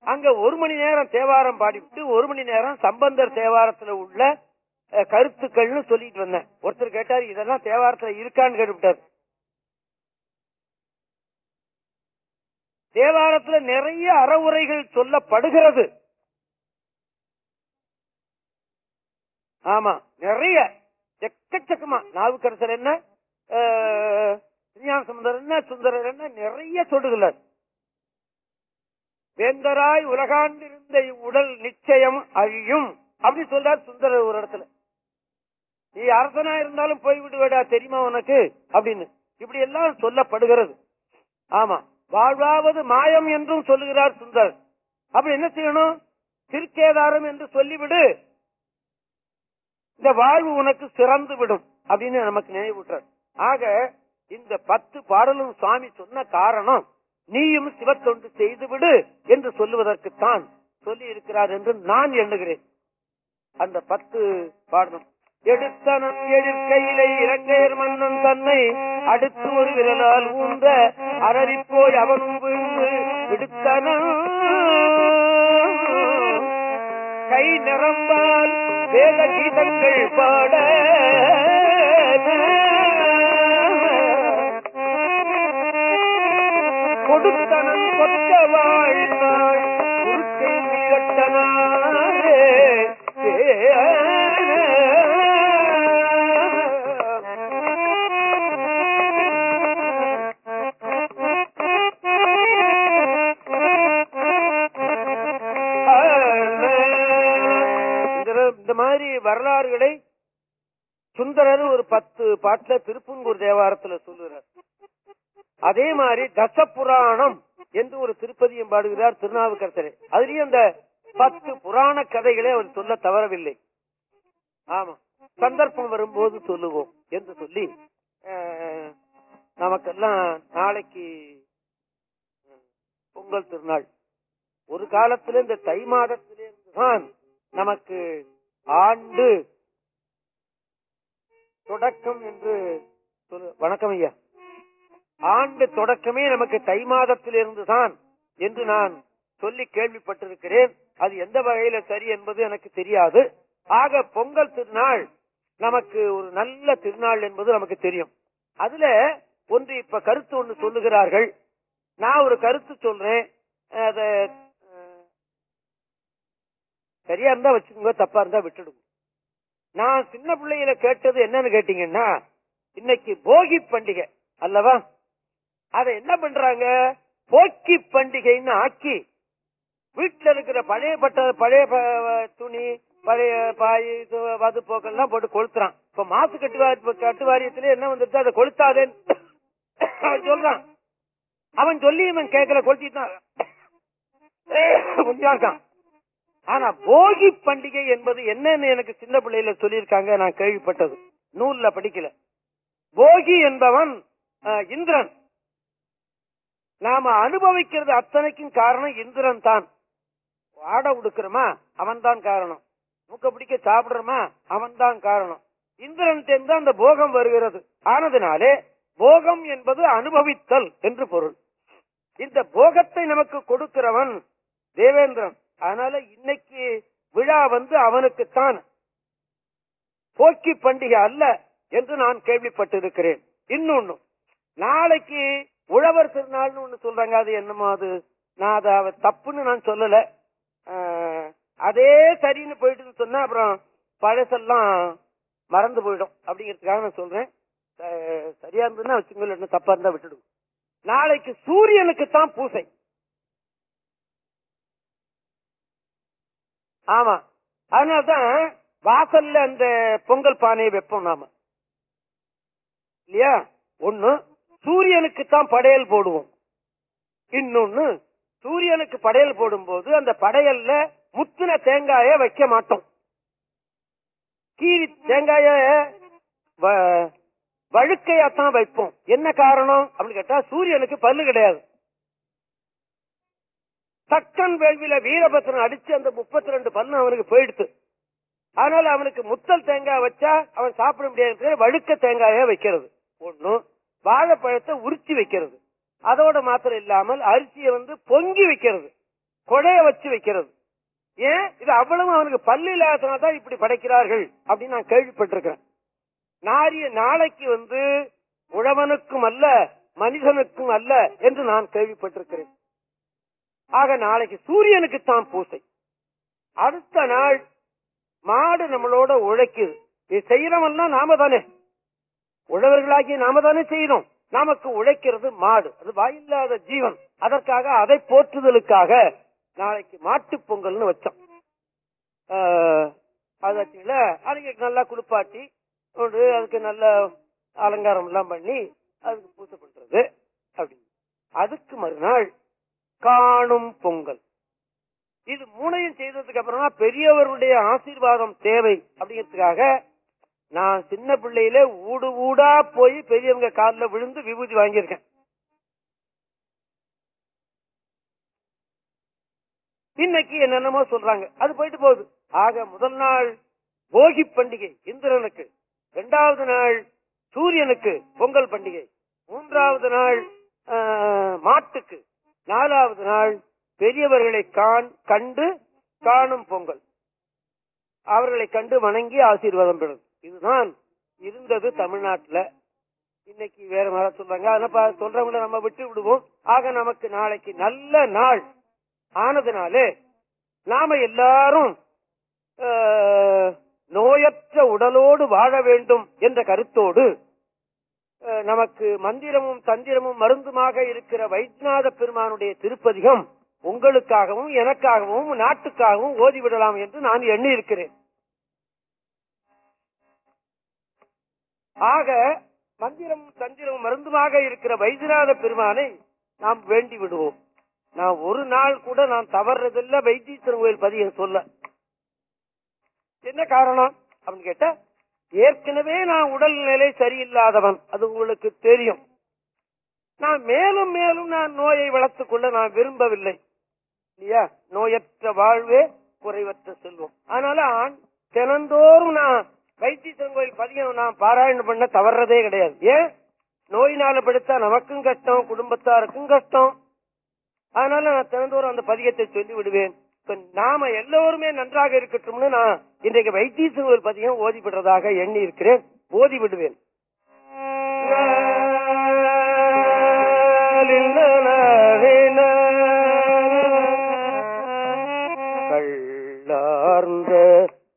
அங்க ஒரு மணி நேரம் தேவாரம் பாடிவிட்டு ஒரு மணி நேரம் சம்பந்தர் தேவாரத்துல உள்ள கருத்துக்கள்னு சொல்லிட்டு வந்தேன். ஒருத்தர் கேட்டாரு இதெல்லாம் தேவாரத்துல இருக்கான்னு கேட்டுவிட்டார். தேவாரத்துல நிறைய அறவுரைகள் சொல்லப்படுகிறது. ஆமா நிறைய. எக்கச்சக்கமா. நாவுக்கரசர் என்ன ஆஹ், சுந்தரர் என்ன சுந்தரர் என்ன நிறைய சொல்லுகிறார். வேந்தராய் உலகாண்டிருந்த உடல் நிச்சயம் அழியும். அப்படி சொல்றார் சுந்தரர் ஒரு இடத்துல. நீ அரசனா இருந்தாலும் போய் விடுவேடா தெரியுமா உனக்கு? அப்படின்னு. இப்படி எல்லாம் சொல்லப்படுகிறது. ஆமா வாழ்வாவது மாயம் என்றும் சொல்லுகிறார் சுந்தர் அப்படி என்ன செய்யணும்? திருக்கேதாரம் என்று சொல்லிவிடு. இந்த வாழ்வு உனக்கு சிறந்து விடும் அப்படின்னு நமக்கு நினைவூட்டுறார். ஆக இந்த பத்து பாடலும் சுவாமி சொன்ன காரணம் நீயும் சிவத்தொண்டு செய்துவிடு என்று சொல்லுவதற்குத்தான் சொல்லி இருக்கிறார் என்று நான் எண்ணுகிறேன். அந்த பத்து பாடலும். எடுத்தனம் எதிர்கையிலே இலங்கையர் மன்னன் தன்னை அடுத்து ஒரு விரலால் ஊன்ற அரறிப்போய் அவனும் விழுந்து விடுத்தனன். கை நிரம்பால் வேத கீதங்கள் பாட கொடுத்தனன் கொத்த வாழ்நாள் வரலாறுகளை சுந்தரர் ஒரு பத்து பாட்டுல திருப்பூங்கூர் தேவாரத்துல சொல்லுறார். அதே மாதிரி தசபுராணம் என்று ஒரு திருப்பதியும் பாடுகிறார் திருநாவுக்கரசரே. அதுலயும் அந்த பத்து புராண கதைகளை அவர் சொல்ல தவறவில்லை. ஆமா. சந்தர்ப்பம் வரும்போது சொல்லுவோம் என்று சொல்லி அஹ், நமக்கெல்லாம் நாளைக்கு பொங்கல் திருநாள். ஒரு காலத்துல இந்த தை மாதத்திலிருந்துதான் நமக்கு ஆண்டு தொடக்கம் என்று வணக்கம் ஐயா. ஆண்டு தொடக்கமே நமக்கு தை மாதத்தில் இருந்துதான் என்று நான் சொல்லி கேள்விப்பட்டிருக்கிறேன். அது எந்த வகையில சரி என்பது எனக்கு தெரியாது. ஆக பொங்கல் திருநாள் நமக்கு ஒரு நல்ல திருநாள் என்பது நமக்கு தெரியும். அதுல ஒன்று இப்ப கருத்து ஒன்று சொல்லுகிறார்கள். நான் ஒரு கருத்து சொல்றேன். அத சரியா இருந்தா வச்சுக்கோங்க தப்பா இருந்தா விட்டுடுங்க. நான் சின்ன பிள்ளையில கேட்டது என்னன்னு கேட்டீங்கன்னா இன்னைக்கு போகி பண்டிகை அல்லவா? அதை என்ன பண்றாங்க? போக்கி பண்டிகைன்னு ஆக்கி வீட்டுல இருக்கிற பழைய பட்ட பழைய ப- துணி பழைய பாய் இது, வது போக்கெல்லாம் போட்டு கொளுத்துறான். இப்ப மாசு கட்டுவாரி கட்டுவாரியத்துல என்ன வந்துருச்சு அதை கொளுத்தாதேன்னு அவன் சொல்றான். அவன் சொல்லி இவன் கேட்கல கொளுத்திட்டான் கொஞ்சம் இருக்கான். ஆனா போகி பண்டிகை என்பது என்னன்னு எனக்கு சின்ன பிள்ளையில சொல்லியிருக்காங்க நான் கேள்விப்பட்டது. நூல்ல படிக்கல. போகி என்பவன் இந்திரன். நாம அனுபவிக்கிறது அத்தனைக்கும் காரணம் இந்திரன் தான். ஆட உடுக்கிறோமா? அவன் தான் காரணம். மூக்க பிடிக்க சாப்பிடுறோமா? அவன் தான் காரணம். இந்திரன் தேர்ந்து அந்த போகம் வருகிறது. ஆனதுனாலே போகம் என்பது அனுபவித்தல் என்று பொருள். இந்த போகத்தை நமக்கு கொடுக்கிறவன் தேவேந்திரன். அதனால இன்னைக்கு விழா வந்து அவனுக்குத்தான். போக்கி பண்டிகை அல்ல என்று நான் கேள்விப்பட்டிருக்கிறேன். இன்னொன்னு நாளைக்கு உழவர் திருநாள்னு ஒண்ணு சொல்றாங்க அது என்னமோ அது? நான் அதை தப்புன்னு நான் சொல்லல. அதே சரின்னு போயிட்டு சொன்னா அப்புறம் பழசெல்லாம் மறந்து போயிடும் அப்படிங்கிறதுக்காக நான் சொல்றேன். சரியா இருந்ததுன்னா வச்சுக்கோங்க தப்பா இருந்தா விட்டுடுவோம் நாளைக்கு சூரியனுக்கு தான் பூசை. ஆமா. அதனாலதான் வாசல்ல அந்த பொங்கல் பானையை வைப்போம் நாம. இல்லையா? ஒண்ணு சூரியனுக்கு தான் படையல் போடுவோம். இன்னொன்னு சூரியனுக்கு படையல் போடும்போது அந்த படையல்ல முத்தின தேங்காய வைக்க மாட்டோம். கீரி தேங்காய வ- வழுக்கையாத்தான் வைப்போம். என்ன காரணம்? அப்படின்னு கேட்டா சூரியனுக்கு பல்லு கிடையாது. தக்கன் வேள்வியில வீரபத்ரன் அடிச்சு அந்த முப்பத்தி ரெண்டு பல்லு அவனுக்கு போயிடுத்து. அதனால அவனுக்கு முத்தல் தேங்காய் வச்சா அவன் சாப்பிட முடியாது வழுக்க தேங்காய வைக்கிறது. ஒண்ணு வாழைப்பழத்தை உரிச்சி வைக்கிறது. அதோட மாத்திரம் இல்லாமல் அரிசியை வந்து பொங்கி வைக்கிறது. கொடைய வச்சு வைக்கிறது. ஏன்? இது அவ்வளவு அவனுக்கு பல்லு இல்லாதனால்தான் இப்படி படைக்கிறார்கள் அப்படின்னு நான் கேள்விப்பட்டிருக்கிறேன். நாரிய நாளைக்கு வந்து உழவனுக்கும் அல்ல மனிதனுக்கும் அல்ல என்று நான் கேள்விப்பட்டிருக்கிறேன். ஆக நாளைக்கு சூரியனுக்கு தான் பூசை. அடுத்த நாள் மாடு நம்மளோட உழைக்குது. இது செய்யறவெல்லாம் நாம தானே உழவர்களாகி நாம தானே செய்யறோம் நமக்கு உழைக்கிறது மாடு. அது வாயில்லாத ஜீவன். அதற்காக அதை போற்றுதலுக்காக நாளைக்கு மாட்டு பொங்கல்னு வச்சோம். ஆஹ், அதுக்கு நல்லா குளிப்பாட்டி கொண்டு அதுக்கு நல்ல அலங்காரம் எல்லாம் பண்ணி அதுக்கு பூஜை பண்றது. அப்படின்னு அதுக்கு மறுநாள் காணும் பொங்கல். இது மூணையும் செய்ததுக்கு அப்புறமா பெரியவருடைய ஆசீர்வாதம் தேவை அப்படிங்கிறதுக்காக நான் சின்ன பிள்ளையில ஊடு ஊடா போய் பெரியவங்க காலில் விழுந்து விபூதி வாங்கியிருக்கேன். இன்னைக்கு என்னென்னமோ சொல்றாங்க. அது போயிட்டு போகுது. ஆக முதல் நாள் போகி பண்டிகை இந்திரனுக்கு இரண்டாவது நாள் சூரியனுக்கு பொங்கல் பண்டிகை மூன்றாவது நாள் ஆஹ், மாட்டுக்கு நாலாவது நாள் பெரியவர்களை காண் கண்டு காணும் பொங்கல். அவர்களை கண்டு வணங்கி ஆசீர்வாதம் பெறும். இதுதான் இருந்தது தமிழ்நாட்டில். இன்னைக்கு வேற மாதிரி சொல்றாங்க. அதனால சொல்றவங்கள நம்ம விட்டு விடுவோம். ஆக நமக்கு நாளைக்கு நல்ல நாள். ஆனதுனாலே நாம எல்லாரும் நோயற்ற உடலோடு வாழ வேண்டும் என்ற கருத்தோடு நமக்கு மந்திரமும் தந்திரமும் மருந்துமாக இருக்கிற வைத்தியநாத பெருமானுடைய திருப்பதிகம் உங்களுக்காகவும் எனக்காகவும் நாட்டுக்காகவும் ஓதிவிடலாம் என்று நான் எண்ணி இருக்கிறேன் ஆக மந்திரமும் தந்திரமும் மருந்துமாக இருக்கிற வைத்தியநாத பெருமானை நாம் வேண்டி விடுவோம். நான் ஒரு நாள் கூட நான் தவறதில்ல வைத்தீஸ்வரன் கோயில் பதிகம் சொல்ல. என்ன காரணம்? அப்படின்னு கேட்டா ஏற்கனவே நான் உடல்நிலை சரியில்லாதவன் அது உங்களுக்கு தெரியும். நான் மேலும் மேலும் நான் நோயை வளர்த்துக் கொள்ள நான் விரும்பவில்லை. இல்லையா? நோயற்ற வாழ்வே குறைவற்ற செல்வம். அதனால தினந்தோறும் நான் வைத்தீஸ்வரன் கோயில் பதியம் நான் பாராயணம் பண்ண தவறதே கிடையாது. ஏன்? நோயினால படுத்தா நமக்கும் கஷ்டம் குடும்பத்தாருக்கும் கஷ்டம். அதனால நான் தினந்தோறும் அந்த பதிகத்தை சொல்லி விடுவேன் இப்ப நாம எல்லோருமே நன்றாக இருக்கட்டும்னு நான் இன்றைக்கு வைத்தீஸ்வரன் கோயில் பதிகம் ஓதி விடுறதாக எண்ணி இருக்கிறேன் ஓதி விடுவேன் கள்ளார்ந்த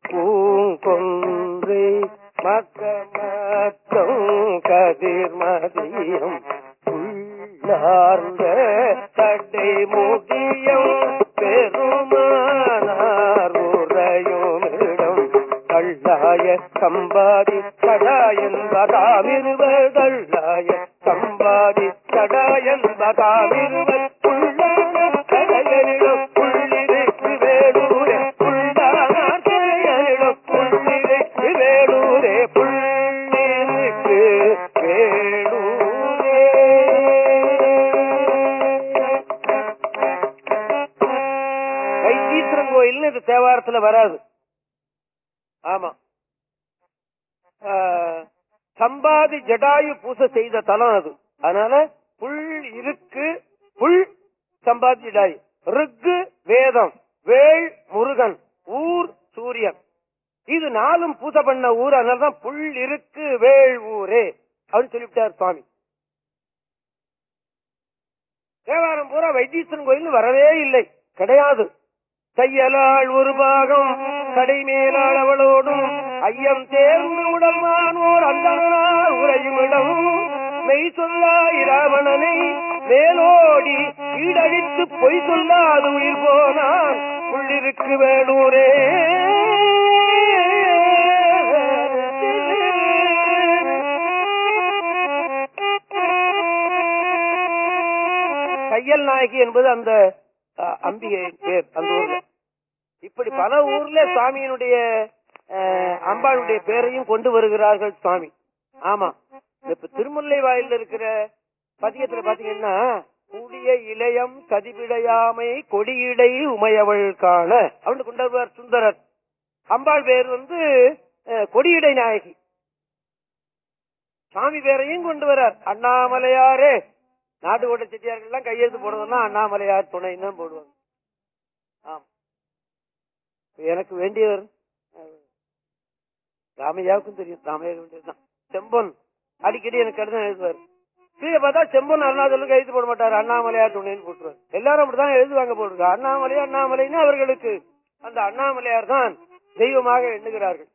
பூங்கொன்றை மக்கமத்தம் கதிர்மதியம் உள்ளார்ந்த தட்டை முடியும் பெருமானார் உரையுமிடம் கள்ளாய சம்பாதி கடாயன்பதாமிருவதள்ளாய சம்பாதி கடாயன்பதாமிருவர் கடையனிடம் கோயில்னு வராது. ஆமா. சம்பாதி ஜடாயு பூசை செய்த தலம் அது. அதனால புல் இருக்கு புல் சம்பாதி ஜடாயு. ரிக்கு வேதம் வேள் முருகன் ஊர் சூரியன். இது நாளும் பூசை பண்ண ஊர் அதனாலதான் புல் இருக்கு வேள் ஊரே அப்படின்னு சொல்லிவிட்டார் சுவாமி. தேவாரம் பூரா வைத்தீஸ்வரன் கோயில் வரவே இல்லை. கிடையாது. தையலாள் ஒரு பாகம் கடைமேலாள் அவளோடும். ஐயம் தேர்ந்து உடல்மானோர் அந்தனால் உரையுமிடம் மெய் சொல்லாய் ராவணனை மேலோடி ஈடழித்து பொய் சொல்லாது உயிர் போனான். உள்ளிருக்கு வேணூரே தையல் நாயகி என்பது அந்த அம்பிகை பேர் அந்த ஊர்ல இப்படி பல ஊர்ல சுவாமியினுடைய அம்பாளுடைய பேரையும் கொண்டு வருகிறார்கள் சுவாமி ஆமா. இப்ப திருமுல்லை வாயில இருக்கிற பதியத்துல பாத்தீங்கன்னா கூடிய இளையம் கதிபிடையாமை கொடியிடை உமையவள் காண அப்படின்னு கொண்டு வருவார் சுந்தரர். அம்பாள் பேர் வந்து கொடியிடை நாயகி. சாமி பேரையும் கொண்டு வரார். அண்ணாமலையாரே. நாட்டுக்கோட்டை செட்டியார்கள் எல்லாம் கையெழுத்து போடுறதுன்னா அண்ணாமலையார் துணைன்னு தான் போடுவாங்க. எனக்கு வேண்டியவர் ராமையாவுக்கும் தெரியும் ராமையா வேண்டியதுதான் செம்பன் அடிக்கடி எனக்கு கடிதம் எழுதுவார். கீழே பார்த்தா செம்பன் அருணாச்சலம் எழுதி போட மாட்டார் அண்ணாமலையார் துணைன்னு போட்டுருவார். எல்லாரும் அப்படிதான் எழுதுவாங்க போட்டுருக்க. அண்ணாமலை அண்ணாமலைன்னு அவர்களுக்கு அந்த அண்ணாமலையார் தான் தெய்வமாக எண்ணுகிறார்கள்.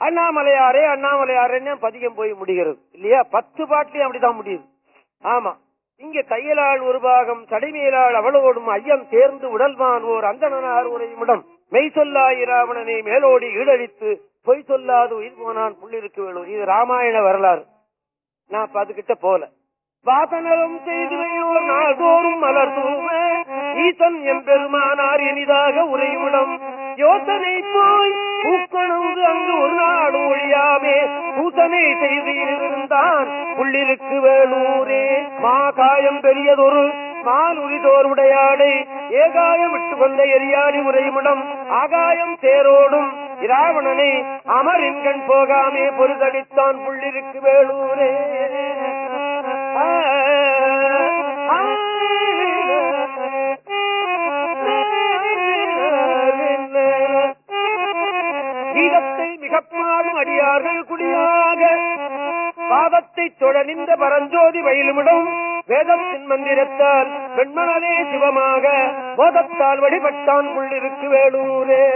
அண்ணாமலையாரே அண்ணாமலையாரேன்னு பதிகம் போய் முடிகிறது. இல்லையா? பத்து பாட்டிலையும் அப்படிதான் முடியுது. ஆமா. இங்க தையலாள் ஒரு பாகம் சடைமேலாள் அவளோடும் ஐயம் சேர்ந்து உடல்வான் ஓர் அந்தனார் உரையுமிடம் மெய் சொல்லாய் ராவணனை மேலோடி ஈடழித்து பொய் சொல்லாது உயிர் போனான் புள்ளிருக்கு வேணும் இது ராமாயண வரலாறு. நான் இப்ப அதுகிட்ட போல. வாதனரும் செய்துவையோர் நாள்தோறும் மலர்ந்தூவே ஈசன் எம்பெருமானார் இனிதாக உரையுமிடம் யோசனை போய் பூக்கணந்து அங்கு ஒரு நாடு ஒழியாமே. பூசனை செய்து இருந்தான் புள்ளிருக்கு வேலூரே. மா காயம் பெரியதொரு மாலுரிதோர் உடையாடை ஏகாயம் விட்டு வந்த எரியாடி உரையுமிடம் ஆகாயம் தேரோடும் இராவணனை அமரின் கண் போகாமே பொருதடித்தான் புள்ளிருக்கு வேலூரே. ஆ, ஆ, அடியார்கள் குடியாக. பாதத்தை தொட நின்ற பரஞ்சோதி வயலுமிடம் வேதத்தின் மந்திரத்தால் பெண்மனதே சிவமாக. போதத்தால் வழிபட்டான் உள்ளிருக்கு வேலூரே.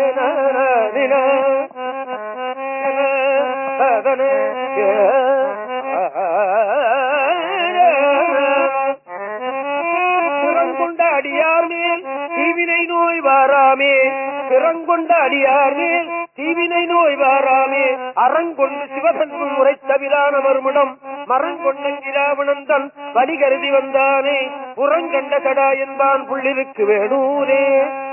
பிறங்கொண்ட அடியார் மேல் தீவினை நோய் வாராமே. பிறங்கொண்ட அடியார் மேல் தீவினை நோய் வாராமே அறங்கொண்டு சிவசன்பும் உரைத்த விதான மறுமிடம் மரங்கொண்டங்கிராவணன் தன் வழி கருதி வந்தானே. புறங்கண்ட கடா என்பான் புள்ளிருக்கு வேணூரே.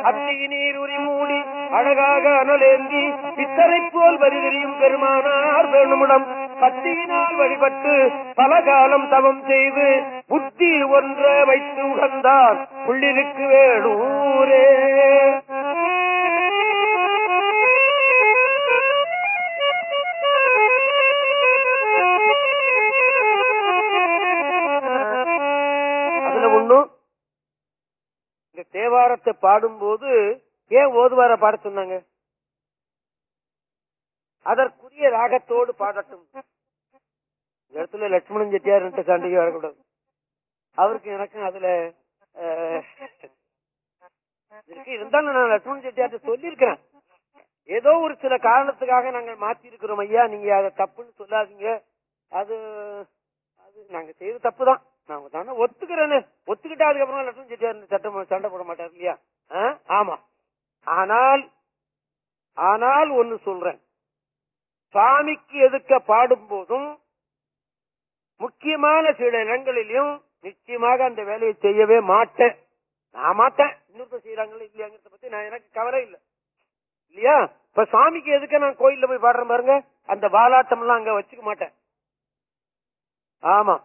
அத்தி நீர் உரி மூடி அழகாக அனலேந்தி பித்தரை போல் வரிதெறியும் பெருமானார் வேணுமிடம். பத்தியினால் வழிபட்டு பல காலம் தவம் செய்து புத்தி ஒன்ற வைத்து உகந்தான் புள்ளிருக்கு வேணூரே. தேவாரத்தை பாடும்போது ஏன் ஓதுவார பாட சொன்னாங்க? அதற்குரிய ராகத்தோடு பாடட்டும். இந்த இடத்துல லட்சுமணன் செட்டியார் சண்டைக்கு வரக்கூடாது. அவருக்கு எனக்கும் அதுல இருந்தாலும் நான் லட்சுமணன் செட்டியார்ட்ட சொல்லியிருக்கிறேன். ஏதோ ஒரு சில காரணத்துக்காக நாங்கள் மாத்தி இருக்கிறோம் ஐயா. நீங்க அதை தப்புன்னு சொல்லாதீங்க. அது அது நாங்க செய்யறது தப்பு நான் தானே ஒத்துக்கிறேன்னு. ஒத்துக்கிட்டா அதுக்கப்புறம் லட்சம் செட்டியார் சட்டம் சண்டை போட மாட்டார் இல்லையா? ஆ? ஆமா. ஆனால் ஆனால் ஒன்னு சொல்றேன். சாமிக்கு எதுக்க பாடும் போதும் முக்கியமான சில இடங்களிலும் நிச்சயமாக அந்த வேலையை செய்யவே மாட்டேன். நான் மாட்டேன். இன்னொருத்தர் செய்யறாங்களா இல்லையாங்கிறத பத்தி நான் எனக்கு கவலை இல்லை. இல்லையா? இப்ப சாமிக்கு எதுக்க நான் கோயில்ல போய் பாடுறேன் பாருங்க. அந்த வாலாட்டம் எல்லாம் அங்க வச்சுக்க மாட்டேன். ஆமா.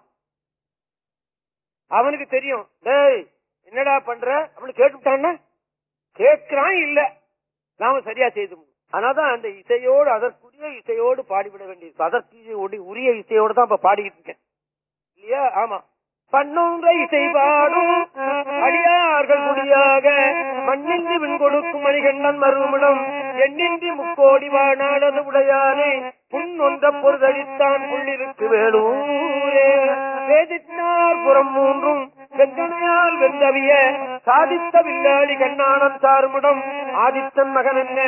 அவனுக்கு தெரியும் டேய் என்னடா பண்ற? அப்படின்னு கேட்டுட்டான்னா கேட்கிறான் இல்ல. நாம சரியா செய்து ஆனாதான் அந்த இசையோடு அதற்குரிய இசையோடு பாடிவிட வேண்டியது. அதற்கு உரிய இசையோடு தான் இப்ப பாடிக்கிட்டு இருக்கேன். இல்லையா? ஆமா. பண்ணுங்க இசை பாடும். அடியார்கள் முடியாக மண்ணின்றி விண் கொடுக்கும் மணிகண்டன் மருமிடம் எண்ணின்றி முக்கோடி வாணானது உடையானே புண் ஒன்ற பொருதளித்தான் புள்ளிருக்கு வேலூரே. வேதித்தார் புறம் மூன்றும் வெந்தனையால் வெந்தவிய சாதித்த வில்லாளி கண்ணானம் சார்முடம் ஆதித்தன் மகன் என்ன?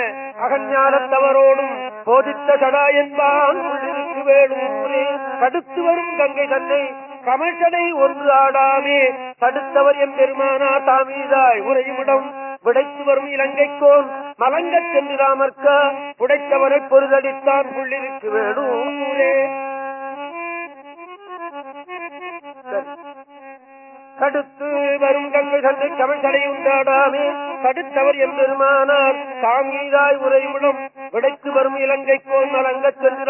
அகஞானத்தவரோடும் போதித்த சடா என்பான் புள்ளிருக்கு வேலூரே. கடுத்து வரும் கங்கை தன்னை கமழ்ச்சடை ஒன்று ஆடாமே. தடுத்தவர் எம் பெருமானா தாமீதாய் உரையுமிடம் விடைத்து வரும் இலங்கைக்கோன் மலங்கச் சென்று ராமர்க்க புடைத்தவரை பொருதடித்தான் உள்ளிருக்கு வேணும் தடுத்து கடுத்து வரும் கங்கை தந்தை கமழ்ச்சடை உண்டாடாமே தடுத்தவர் எம்பெருமானார் தாங்கீதாய் உரையுடன் விடைத்து வரும் இலங்கை கோல் நலங்கச் சென்று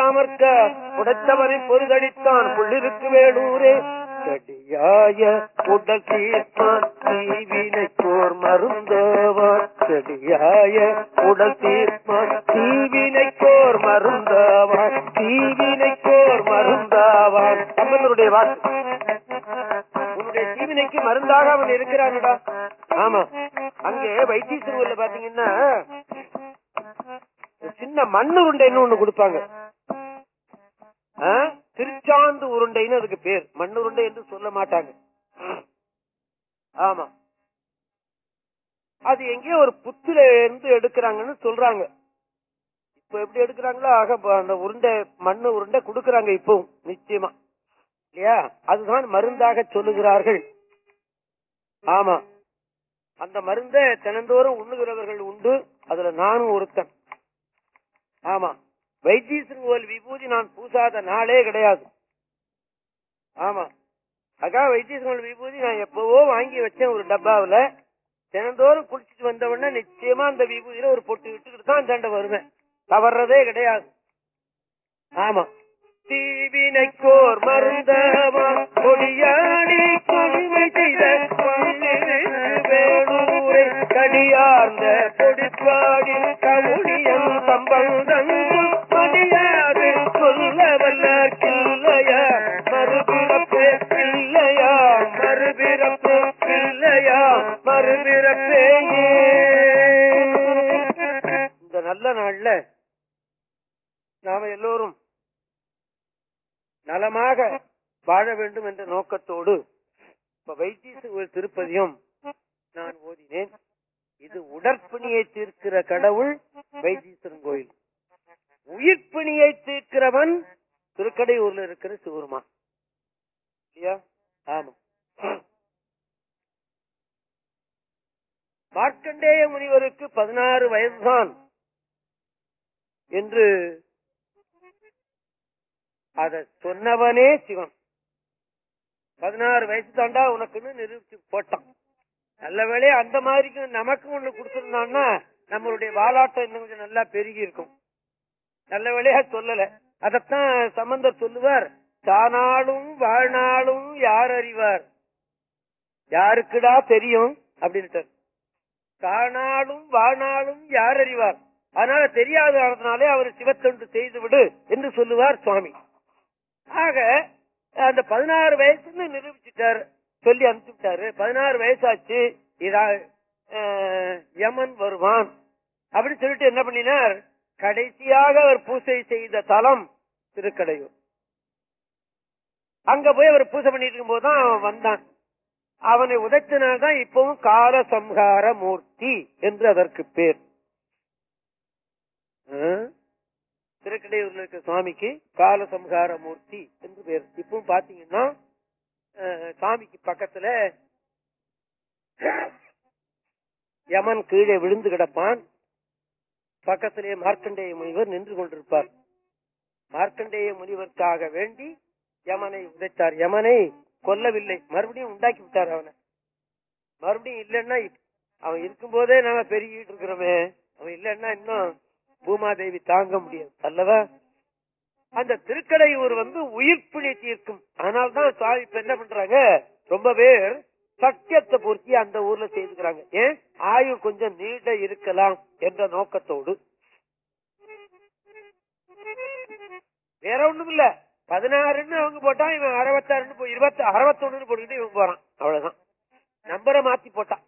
உடைத்தவரை பொருதடித்தான் புள்ளிருக்கு வேலூரே. செடியாய உடல் தீர்ப்பான் தீவினை போர் மருந்தவர். செடியாய உடல் தீர்ப்பான் தீவினை போர் மருந்தவான் தீவினை போர் மருந்தாவான் கம்பனருடைய வாக்கு உன்னுடைய தீவினைக்கு மருந்தாக அவன் இருக்கிறான்டா. ஆமா. அங்கே வைத்தீஸ்வரூர்ல பாத்தீங்கன்னா சின்ன மண்ணு உண்டைன்னு ஒண்ணு கொடுப்பாங்க. திருச்சாந்து உருண்டைன்னு அதுக்கு பேர். மண் உருண்டை என்று சொல்ல மாட்டாங்க. ஆமா. அது எங்கேயோ ஒரு புத்துல இருந்து எடுக்கிறாங்கன்னு சொல்றாங்க. இப்ப எப்படி எடுக்கிறாங்களோ ஆக அந்த உருண்டை மண்ணு உருண்டை குடுக்கறாங்க இப்பவும் நிச்சயமா. இல்லையா? அதுதான் மருந்தாக சொல்லுகிறார்கள். ஆமா. அந்த மருந்தை தினந்தோறும் உண்ணுகிறவர்கள் உண்டு. அதுல நானும் ஒருத்தன். ஆமா. வைத்தீஸ்வரன் கோவில் விபூதி நான் பூசாத நாளே கிடையாது. ஆமா. அக்கா வைத்தீஸ்வரன் கோயில் விபூதி நான் எப்பவோ வாங்கி வச்சேன் ஒரு டப்பாவுல. தினந்தோறும் குளிச்சுட்டு வந்த உடனே நிச்சயமா அந்த விபூதியில ஒரு பொட்டு விட்டுக்கிட்டு தான் தண்டை வருவேன். தவறதே கிடையாது. ஆமா. தீவினைக்கோர் மருந்தவா கொடியாடி கொடுமை செய்த வேலூரை கடியார்ந்த பொடிப்பாடி கவுனியன் சம்பந்தம் நாம் எல்லோரும் நலமாக வாழ வேண்டும் என்ற நோக்கத்தோடு இப்ப வைத்தீசு திருப்பதியும் நான் ஓதினேன். இது உடற்பிணியை தீர்க்கிற கடவுள் வைத்தீஸ்வரன் கோயில். உயிர்ப்பிணியை தீர்க்கிறவன் திருக்கடையூர்ல இருக்கிற சிவருமா? இல்லையா? ஆமா. மார்க்கண்டேய முனிவருக்கு பதினாறு வயதுதான் என்று அத சொன்னவனே சிவன். பதினாறு வயசு தாண்டா உனக்குன்னு நிரூபிச்சு போட்டான். நல்ல வேலையா அந்த மாதிரிக்கும் நமக்கு ஒண்ணு கொடுத்திருந்தான்னா நம்மளுடைய வாலாட்டம் இன்னும் கொஞ்சம் நல்லா பெருகி இருக்கும். நல்ல வேலையா சொல்லல. அதத்தான் சம்பந்தர் சொல்லுவார். தானாலும் வாழ்நாளும் யார் அறிவார்? யாருக்குடா தெரியும்? அப்படின்ட்டு தானாலும் வாழ்நாளும் யார் அறிவார்? அதனால தெரியாத அவர் சிவத்தொண்டு செய்து விடு என்று சொல்லுவார் சுவாமி. ஆக அந்த பதினாறு வயசுன்னு நிரூபிச்சுட்டாரு சொல்லி அனுப்பிச்சுட்டாரு. பதினாறு வயசாச்சு இதா யமன் வருவான். அப்படின்னு சொல்லிட்டு என்ன பண்ணினார்? கடைசியாக அவர் பூசை செய்த தலம் திருக்கடையூர். அங்க போய் அவர் பூஜை பண்ணிட்டு இருக்கும் போதுதான் அவன் வந்தான். அவனை உதைச்சனால்தான் இப்பவும் கால சம்ஹார மூர்த்தி என்று அதற்கு பேர். ஆ? திருக்கடையூர்ல இருக்க சுவாமிக்கு கால சம்ஹார மூர்த்தி என்று பேர். இப்பவும் பாத்தீங்கன்னா சாமிக்கு பக்கத்துல யமன் கீழே விழுந்து கிடப்பான். பக்கத்திலே மார்க்கண்டேய முனிவர் நின்று கொண்டிருப்பார். மார்க்கண்டேய முனிவருக்காக வேண்டி யமனை உதைத்தார். யமனை கொல்லவில்லை. மறுபடியும் உண்டாக்கி விட்டார் அவனை. மறுபடியும் இல்லைன்னா அவன் அவன் இருக்கும்போதே நாம பெருகிட்டு இருக்கிறோமே. அவன் இல்லைன்னா இன்னும் பூமாதேவி தாங்க முடியாது அல்லவா? அந்த திருக்கடையூர் வந்து உயிர்ப்பிணி தீர்க்கும். அதனால்தான் சுவாமி இப்ப என்ன பண்றாங்க? ரொம்ப பேர் சத்தியத்தை பூர்த்தி அந்த ஊர்ல செய்துக்கிறாங்க. ஏன்? ஆயுள் கொஞ்சம் நீண்ட இருக்கலாம் என்ற நோக்கத்தோடு. வேற ஒண்ணும் இல்ல. பதினாறுன்னு அவங்க போட்டா இவன் அறுபத்தாறுன்னு போய் இருபத்தி அறுபத்தொன்னு போட்டுக்கிட்டு இவன் போறான். அவ்வளவுதான். நம்பரை மாத்தி போட்டான்.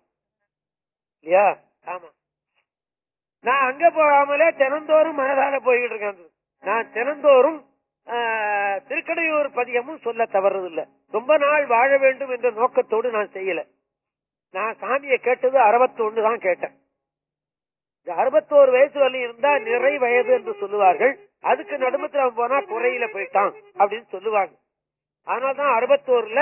இல்லையா? ஆமா. நான் அங்க போகாமலே தினந்தோறும் மனதால போய்கிட்டு இருக்கேன். நான் தினந்தோறும் திருக்கடையூர் பதிகமும் சொல்ல தவறதில்லை. ரொம்ப நாள் வாழ வேண்டும் என்ற நோக்கத்தோடு நான் செய்யல. நான் சாமியை கேட்டது அறுபத்தொன்னு தான் கேட்டேன். அறுபத்தோரு வயசு வரலையும் இருந்தா நிறை வயது என்று சொல்லுவார்கள். அதுக்கு நடுமத்துல அவன் போனா குறையில போயிட்டான் அப்படின்னு சொல்லுவாங்க. அதனாலதான் அறுபத்தோருல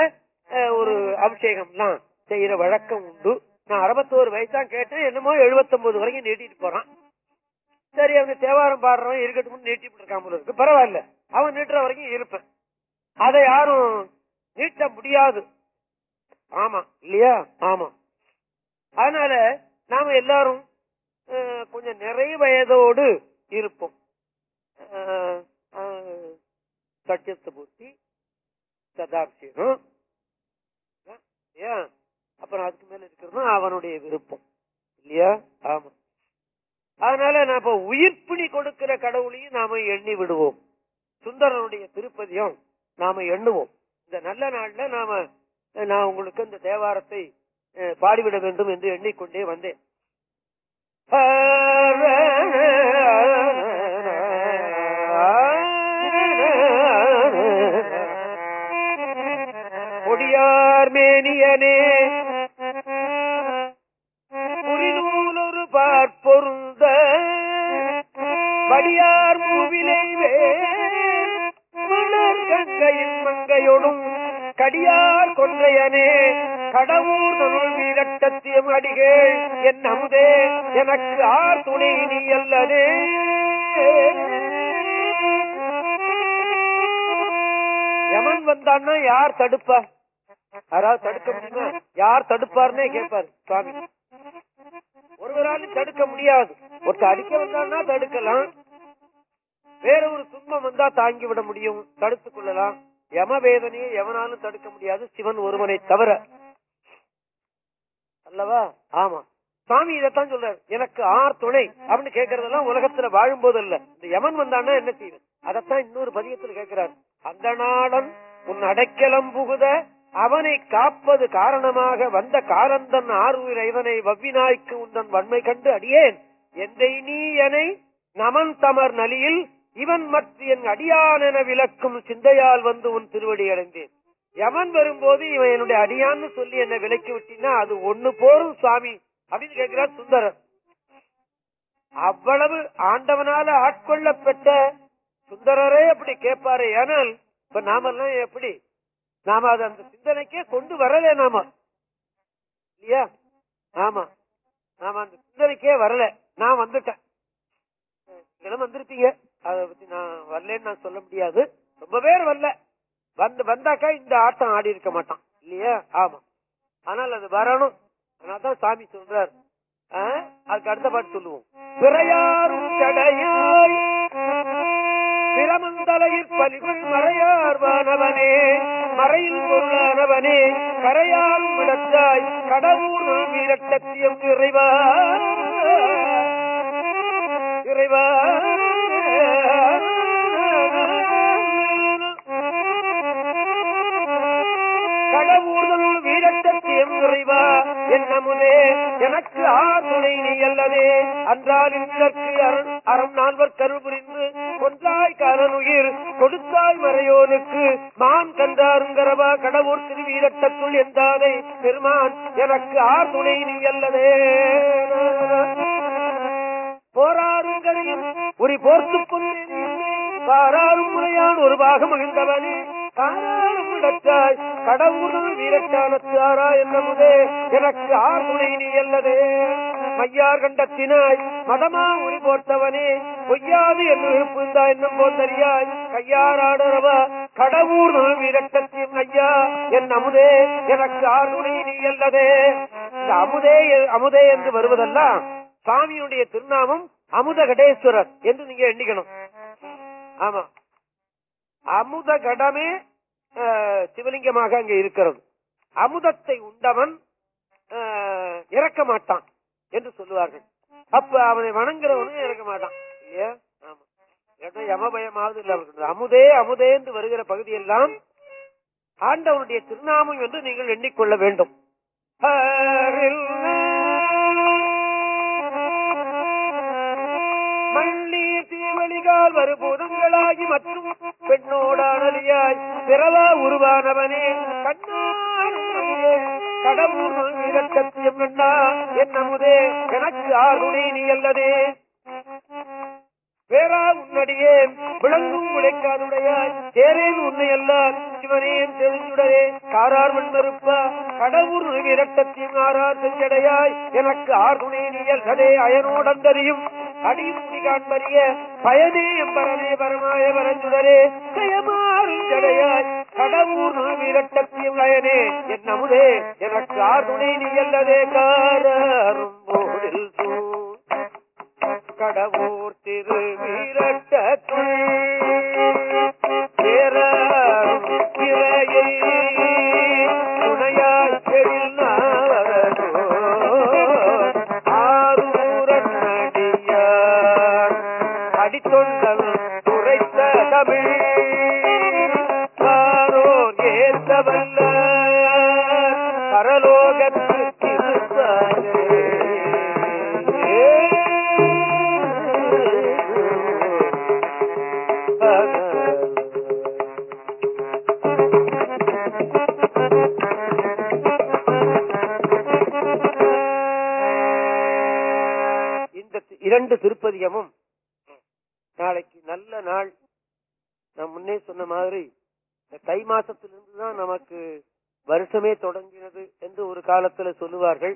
அஹ், ஒரு அபிஷேகம்லாம் செய்யற வழக்கம் உண்டு. நான் அறுபத்தோரு வயசுதான் கேட்டேன் என்னமோ 79 வரைக்கும் நீட்டிட்டு போறான். சரி அவங்க தேவாரம் பாடுறவன் இருக்கட்டும் நீட்டிட்டு இருக்காம இருக்கு. பரவாயில்ல அவன் நீட்டுற வரைக்கும் இருப்பேன். அதை யாரும் நீட்ட முடியாது. ஆமா இல்லையா? ஆமா. அதனால நாம எல்லாரும் கொஞ்சம் நிறைய வயதோடு இருப்போம். சத்தியத்தை பூர்த்தி சதாபிஷேகம் ஏன் அப்புறம் அதுக்கு மேல இருக்கிறது அவனுடைய விருப்பம். இல்லையா? ஆமா. அதனால நாம உயிர்ப்பிணி கொடுக்கிற கடவுளையும் நாம எண்ணி விடுவோம். சுந்தரனுடைய திருப்பதியும் நாம எண்ணுவோம். இந்த நல்ல நாள்ல நாம நான் உங்களுக்கு இந்த தேவாரத்தை அஹ், பாடிவிட வேண்டும் என்று எண்ணிக்கொண்டே வந்தேன். மேனியனே புரிநூலொரு பார்ப்பொருந்த படியார் பூவினை வேங்கையின் மங்கையொடும் கடியார் கொன்றையனே. கடவுர் தொருள் வீரட்டத்தியம் அடிகள் என் அமுதே எனக்கு ஆர் துணை நீ அல்லதே யமன் வந்தான்னா யார் தடுப்பா? யாராவது தடுக்க முடியுமா யார் தடுப்பாருன்னே கேட்பாரு சுவாமி. ஒருவராலும் தடுக்க முடியாது. ஒருத்தர் அடிக்க வந்தான்னா தடுக்கலாம். வேற ஒரு துன்பம் வந்தா தாங்கி விட முடியும். தடுத்துக் கொள்ளலாம். யம வேதனையை எவனாலும் தடுக்க முடியாது. சிவன் ஒருவனை தவிர. அல்லவா? ஆமா. சாமி இதைத்தான் சொல்றாரு. எனக்கு ஆர் துணை அப்படின்னு கேட்கறதெல்லாம் உலகத்துல வாழும் போது இல்ல. இந்த யமன் வந்தான்னா என்ன செய்வது அதத்தான் இன்னொரு பதியத்துல கேட்கிறார். அந்த நாடன் உன் அடைக்கலம் புகுத அவனை காப்பது காரணமாக வந்த காரந்தன் ஆறுயிர் இவனை வவ்வினாய்க்கு உந்தன் வன்மை கண்டு அடியேன். எந்தை நீ எனை நமன் தமர் நலியில் இவன் மற்ற என் அடியான் விளக்கும் சிந்தையால் வந்து உன் திருவடி அடைந்தேன். யமன் வரும்போது இவன் என்னுடைய அடியான்னு சொல்லி என்னை விலக்கி விட்டினா அது ஒண்ணு போரும் சுவாமி அப்படின்னு கேட்கிறார் சுந்தரர். அவ்வளவு ஆண்டவனால ஆட்கொள்ளப்பட்ட சுந்தரரே அப்படி கேட்பாரு. ஏனால் இப்ப நாமெல்லாம் எப்படி நாம அது அந்த சிந்தனைக்கே கொண்டு வரல நாம. இல்லையா? ஆமா. நாம அந்த சிந்தனைக்கே வரல. நான் வந்துட்டேன். தினம் வந்திருப்பீங்க. அதை பத்தி நான் வரலன்னு நான் சொல்ல முடியாது. ரொம்ப பேர் வரல. வந்து வந்தாக்கா இந்த ஆட்டம் ஆடி இருக்க மாட்டான். இல்லையா? ஆமா. ஆனால் அது வரணும். அதனால்தான் சாமி சொல்றாரு. ஆ? அதுக்கு அடுத்த பாட்டு சொல்லுவோம். பிறையாரும் கடையாய் பிரமந்தலையில் பலிகள் மறையார் மறையில் பொருளானவனே கரையால் விளத்தாய் கடவுள் வீரட்டத்தியம் இறைவா இறைவா. என் எனக்கு ஆத்துணை நீ அல்லதே அன்றால் இதற்கு அறம் நான்வர் கரு புரிந்து கொன்றாய் காலனுயிர் கொடுத்தாய் மறையோனுக்கு மான் கண்டாருங்கரவா கடவுர் திருவீரட்டத்துள் என்றானே பெருமான் எனக்கு ஆர் நீ அல்லதே போராறுங்கரையும் ஒரு போர்த்து கொண்டேன் பாராரும் முறையான் ஒரு பாகம் மகிழ்ந்தவனே. காராரும் இடத்தாய் கடவுள் வீரட்டானத்தாரா என்னமுதே? எனக்கு ஆர் நீ அல்லதே. மையார் கண்டத்தினாய் மதமா உரி போர்த்தவனே. பொய்யாது என்று புரிந்தா என்னும் போந்தறியாய் கையாராடரவா கடவுள் வீரட்டத்தின் ஐயா என் அமுதே எனக்கு ஆர் நீ அல்லதே. இந்த அமுதே அமுதே என்று வருவதெல்லாம் சுவாமியுடைய திருநாமம் அமுத கடேஸ்வரர் என்று நீங்க எண்ணிக்கணும். ஆமா. அமுத கடமே சிவலிங்கமாக அங்க இருக்கிறது. அமுதத்தை உண்டவன் இறக்க மாட்டான் என்று சொல்லுவார்கள். அப்ப அவனை வணங்குறவனும் இறக்க மாட்டான். இல்லையா? ஆமா. யமபயமாவது இல்ல அமுதே அமுதே என்று வருகிற பகுதியெல்லாம் ஆண்டவனுடைய திருநாமம் என்று நீங்கள் எண்ணிக்கொள்ள வேண்டும். தீவழிகால் வருபூதங்களாகி மற்றும் பெண்ணோடானலியாய் பிறவா உருவானவனே. கண்ணாரும் கடவுள் சத்தியம் கண்ணா என்னமுதே எனக்கு ஆறுணை நீ அல்லதே. வேறா உன்னடியே விளங்கும் உழைக்காதுடையாய் தேரேன் உன்னை அல்லால் சிவனேன் தெரிஞ்சுடரே காரார் மண்மறுப்பா கடவுள் இரட்டத்தின் ஆறார் செஞ்சடையாய் எனக்கு ஆர் துணை நீயல்களே அயனோடந்தறியும் அடியும் காண்பறிய பயனே எம்பரனே பரமாய பரஞ்சுடரே கயமாறும் ஜடையாய் கடவுர் விரட்டத்தின் அயனே என் அமுதே எனக்கு ஆர் நீ அல்லதே காரும் போதில் கடவுர் திரு வீரட்டத்தில் இரண்டு திருப்பதியமும் நாளைக்கு நல்ல நாள். நான் முன்னே சொன்ன மாதிரி இந்த தை மாசத்திலிருந்து தான் நமக்கு வருஷமே தொடங்கினது என்று ஒரு காலத்துல சொல்லுவார்கள்.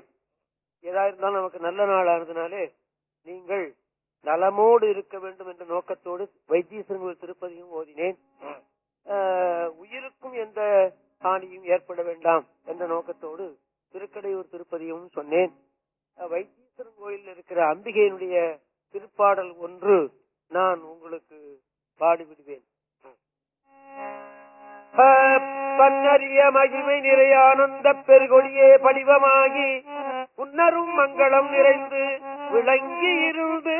ஏதா இருந்தாலும் நமக்கு நல்ல நாள் ஆனதுனாலே நீங்கள் நலமோடு இருக்க வேண்டும் என்ற நோக்கத்தோடு வைத்தீஸ்வரன் திருப்பதியும் ஓதினேன். ஆஹ், உயிருக்கும் எந்த ஹானியும் ஏற்பட வேண்டாம் என்ற நோக்கத்தோடு திருக்கடையூர் திருப்பதியும் சொன்னேன். வைத்திய வைத்தீஸ்வரன் கோயிலில் இருக்கிற அம்பிகையினுடைய திருப்பாடல் ஒன்று நான் உங்களுக்கு பாடிவிடுவேன். பன்னறிய மகிமை நிறைய ஆனந்த பெருகொடியே படிவமாகி உன்னரும் மங்களம் நிறைந்து விளங்கி இருந்து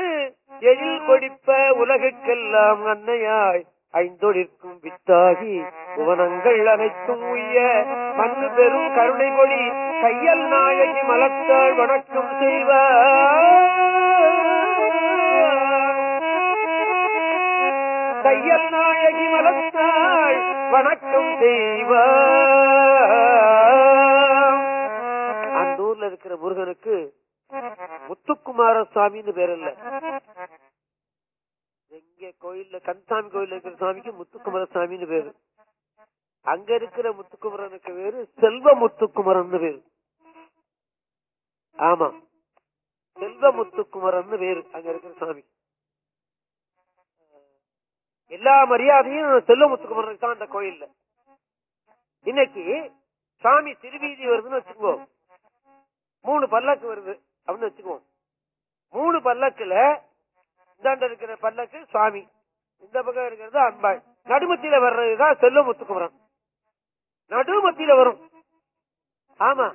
எழில் கொடிப்ப உலகுக்கெல்லாம் அன்னையாய் ஐந்தொழிற்கும் வித்தாகி புவனங்கள் அனைத்தும் உய்ய மண்ணு பெரும் கருணை கொடி கையல் நாயகி மலத்தாள் வணக்கம் செய்வார் கையல் நாயகி மலத்தாள் வணக்கம் செய்வார் அந்த ஊர்ல இருக்கிற முருகனுக்கு முத்துக்குமார சுவாமின்னு பேர் இல்ல. எங்க கோயில்ல கந்தசாமி கோயில் இருக்கிற சுவாமிக்கு முத்துக்குமர சுவாமின்னு பேரு. அங்க இருக்கிற முத்துக்குமரனுக்கு பேரு செல்வ முத்துக்குமரன் பேரு. ஆமா. செல்வ முத்துக்குமரன் பேரு அங்க இருக்கிற சாமி எல்லா மரியாதையும் செல்வ முத்துக்குமரனுக்கு தான் அந்த கோயில்ல. இன்னைக்கு சாமி திருவீதி வருதுன்னு வச்சுக்கோ மூணு பல்லக்கு வருது அப்படின்னு வச்சுக்குவோம். மூணு பல்லக்குல இந்தாண்ட இருக்கிற பல்லக்கு சுவாமி இந்த பக்கம் இருக்கிறது அன்பாய் நடுமத்தியில வர்றதுதான் செல்வ முத்துக்குமரன் நடுமத்தியில வரும். ஆமா.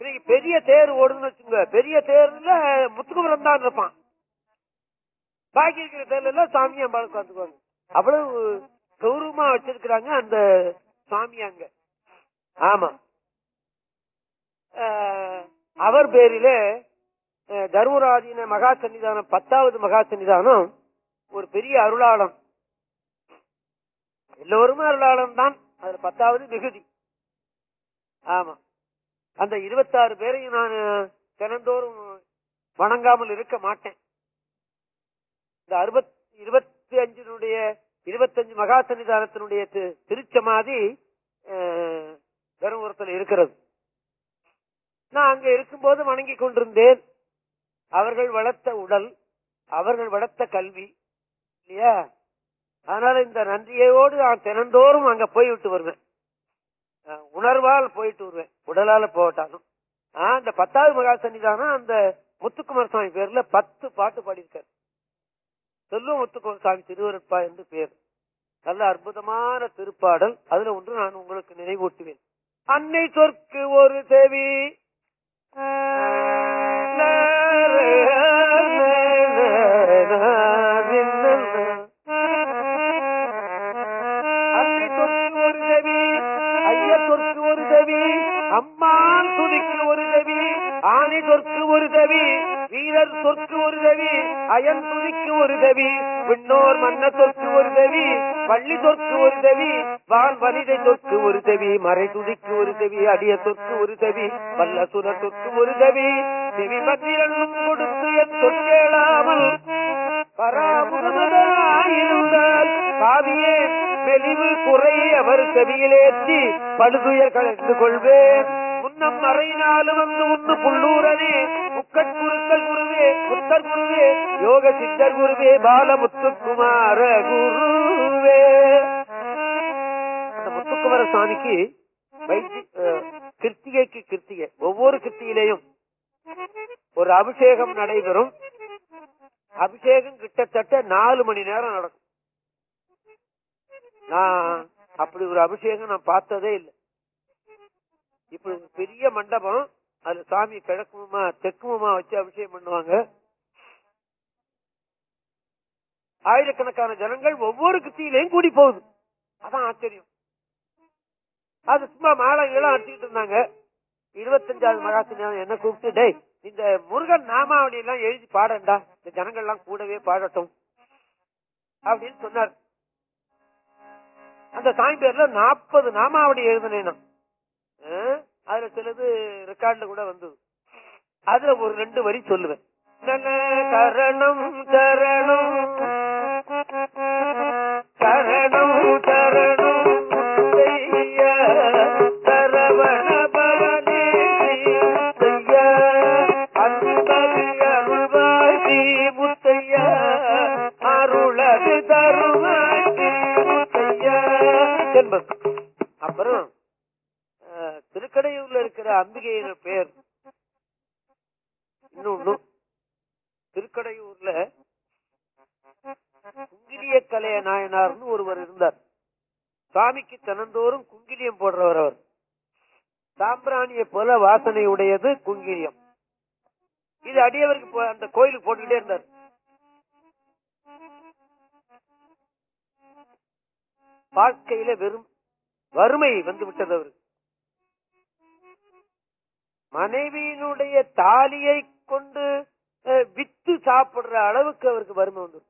இன்னைக்கு பெரிய தேர் ஓடுதுன்னு வச்சுங்க பெரிய தேர்ல முத்துக்குமரம் தான் இருப்பான். பாக்கி இருக்கிற தேர்ல எல்லாம் சாமி அம்பாள் உட்காந்துக்குவாங்க அவ்வளவு கௌரவமா வச்சிருக்கிறாங்க அந்த சாமி அங்க. ஆமா. அவர் பேரிலே தர்மராஜின மகா சன்னிதானம் பத்தாவது மகா சன்னிதானம் ஒரு பெரிய அருளாளம். எல்லோருமே அருளாளம் தான் அதுல பத்தாவது மிகுதி. ஆமா. அந்த இருபத்தாறு பேரையும் நான் தினந்தோறும் வணங்காமல் இருக்க மாட்டேன். இந்த அறுபத் இருபத்தி அஞ்சினுடைய இருபத்தஞ்சு மகா சன்னிதானத்தினுடைய திருச்சமாதி அஹ், தருமபுரத்தில் இருக்கிறது. நான் அங்க இருக்கும்போது வணங்கி கொண்டிருந்தேன். அவர்கள் வளர்த்த உடல் அவர்கள் வளர்த்த கல்வி இல்லையா? அதனால இந்த நன்றியோடு நான் தினந்தோறும் அங்க போய் விட்டு வருவேன் உணர்வால் போயிட்டு வருவேன். உடலால போட்டாலும். ஆஹ், இந்த பத்தாவது மகா சன்னிதானம் அந்த முத்துக்குமார் சுவாமி பேர்ல பத்து பாட்டு பாடியிருக்காரு. சொல்லும் முத்துக்குமார் சுவாமி திருவருட்பா என்று பேர். நல்ல அற்புதமான திருப்பாடல். அதுல ஒன்று நான் உங்களுக்கு நினைவூட்டுவேன். அன்னை சொற்கு ஒரு தேவி ஒரு தவி அம்மான் துணிக்கு ஒரு தவி ஆணி சொற்கு ஒரு தவி மன்னர் சொற்கு ஒரு தவி அயன் துணிக்கு ஒரு தவி விண்ணோர் மன்ன சொற்கு ஒரு தவி பள்ளி தொற்கு ஒரு தவி வான் வனிதை தொற்கு ஒரு தவி மறை துதிக்கு ஒரு தவி அடிய தொற்கு ஒரு தவி வல்ல சுர தொற்கு ஒரு தவி செவி மத்திரனும் கொடுத்து என் சொற்கேளாமல் பராமுகமதாயிருந்தால் பாவியே மெலிவு குறை அவர் செவியிலேற்றி படுதுயர் கலந்து கொள்வேன். முன்னம் மறையினாலும் வந்து உன்னு புள்ளூரனே முக்கட்குருக்கள் குருவே புத்தர் குருவே யோக சித்தர் குருவே பாலமுத்துக்குமார குருவே. அந்த முத்துக்குமார சுவாமிக்கு கிருத்திகைக்கு கிருத்திகை. ஒவ்வொரு கிருத்தியிலையும் ஒரு அபிஷேகம் நடைபெறும். அபிஷேகம் கிட்டத்தட்ட நாலு மணி நேரம் நடக்கும். நான் அப்படி ஒரு அபிஷேகம் நான் பார்த்ததே இல்லை. இப்படி பெரிய மண்டபம் அது சாமி கிழக்குமா தெற்குமா வச்சு அபிஷேகம் பண்ணுவாங்க. ஆயிரக்கணக்கான ஜனங்கள் ஒவ்வொரு கிருத்தியிலையும் கூடி போகுது. அதான் ஆச்சரியம். அது சும்மா மாலைகளும் அடிச்சுட்டு இருந்தாங்க. இருபத்தஞ்சாவது மகாசன்யானம் என்ன கூப்பிட்டு டேய் இந்த முருகன் நாமாவளி எல்லாம் எழுதி பாடண்டா. இந்த ஜனங்கள் எல்லாம் கூடவே பாடட்டும். அப்படின்னு சொன்னார். அந்த சாமி பேர்ல நாற்பது நாமாவளி எழுதினேன். அதுல சிலது ரெக்கார்ட்ல கூட வந்தது. அதுல ஒரு ரெண்டு வரி சொல்லுவேன். நன சரணம். சரணம் சரணம். திருக்கடையூர்ல இருக்கிற அம்பிகையின் பெயர் இன்னொன்னு திருக்கடையூர்ல குங்கிலிய கலைய நாயனார்னு ஒருவர் இருந்தார். சுவாமிக்கு தினந்தோறும் குங்கிலியம் போடுறவர் அவர். சாம்பிராணிய போல வாசனை உடையது குங்கிலியம். இது அடியவருக்கு போ- அந்த கோயிலுக்கு போட்டுக்கிட்டே இருந்தார். வாழ்க்கையில வெறும் வறுமை வந்து விட்டது அவருக்கு. மனைவியினுடைய தாலியை கொண்டு வித்து சாப்பிடுற அளவுக்கு அவருக்கு வறுமை வந்து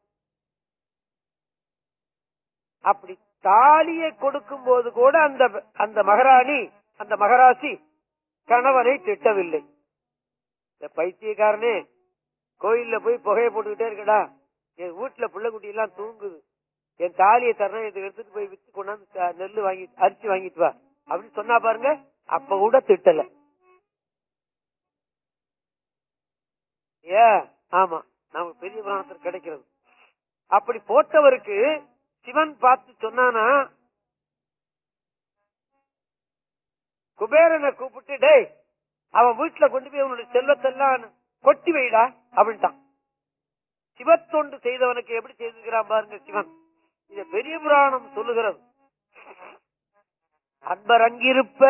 அப்படி தாலியை கொடுக்கும் போது கூட அந்த அந்த மகாராணி அந்த மகராசி கணவனை திட்டவில்லை. இந்த பைத்தியக்காரனே கோயில்ல போய் புகையை போட்டுக்கிட்டே இருக்கடா. என் வீட்டுல பிள்ளை எல்லாம் தூங்குது. என் தாலியை தரணும் இதை எடுத்துட்டு போய் வித்து கொண்டாந்து நெல்லு வாங்கி அரிசி வாங்கிட்டு வா. அப்படின்னு சொன்னா பாருங்க அப்ப கூட திட்டல. ஆமா நமக்கு பெரிய புராணத்தில் கிடைக்கிறது. அப்படி போட்டவருக்கு சிவன் பார்த்து சொன்னானா குபேரனை கூப்பிட்டு டேய் அவன் வீட்டுல கொண்டு போய் அவனுடைய செல்வத்தெல்லாம் கொட்டி வைடா அப்படின்ட்டான். சிவத்தொண்டு செய்தவனுக்கு எப்படி செய்திருக்கிறான் பாருங்க சிவன். இத பெரிய புராணம் சொல்லுகிறது. அன்பர் அங்கிருப்ப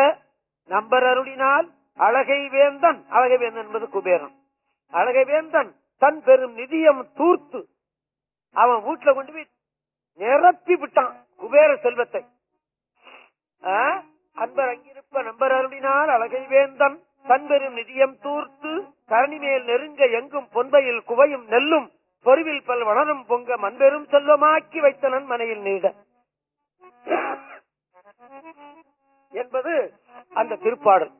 நம்பர் அருளினால் அழகை வேந்தன் அழகை வேந்தன் என்பது குபேரன். அழகை வேந்தன் தன் பெரும் நிதியம் தூர்த்து அவன் வீட்டுல கொண்டு போய் நிரப்பி விட்டான் குபேர செல்வத்தை. அன்பர் அங்கிருப்ப நம்பர் அருளினால் அழகை வேந்தன் தன் பெரும் நிதியம் தூர்த்து கரணி மேல் நெருங்க எங்கும் பொன்பையில் குவையும் நெல்லும் பொறிவில் பல் வளரும் பொங்க மண்பெரும் செல்வமாக்கி வைத்தனன் மனையில் நீட. என்பது அந்த திருப்பாடல்.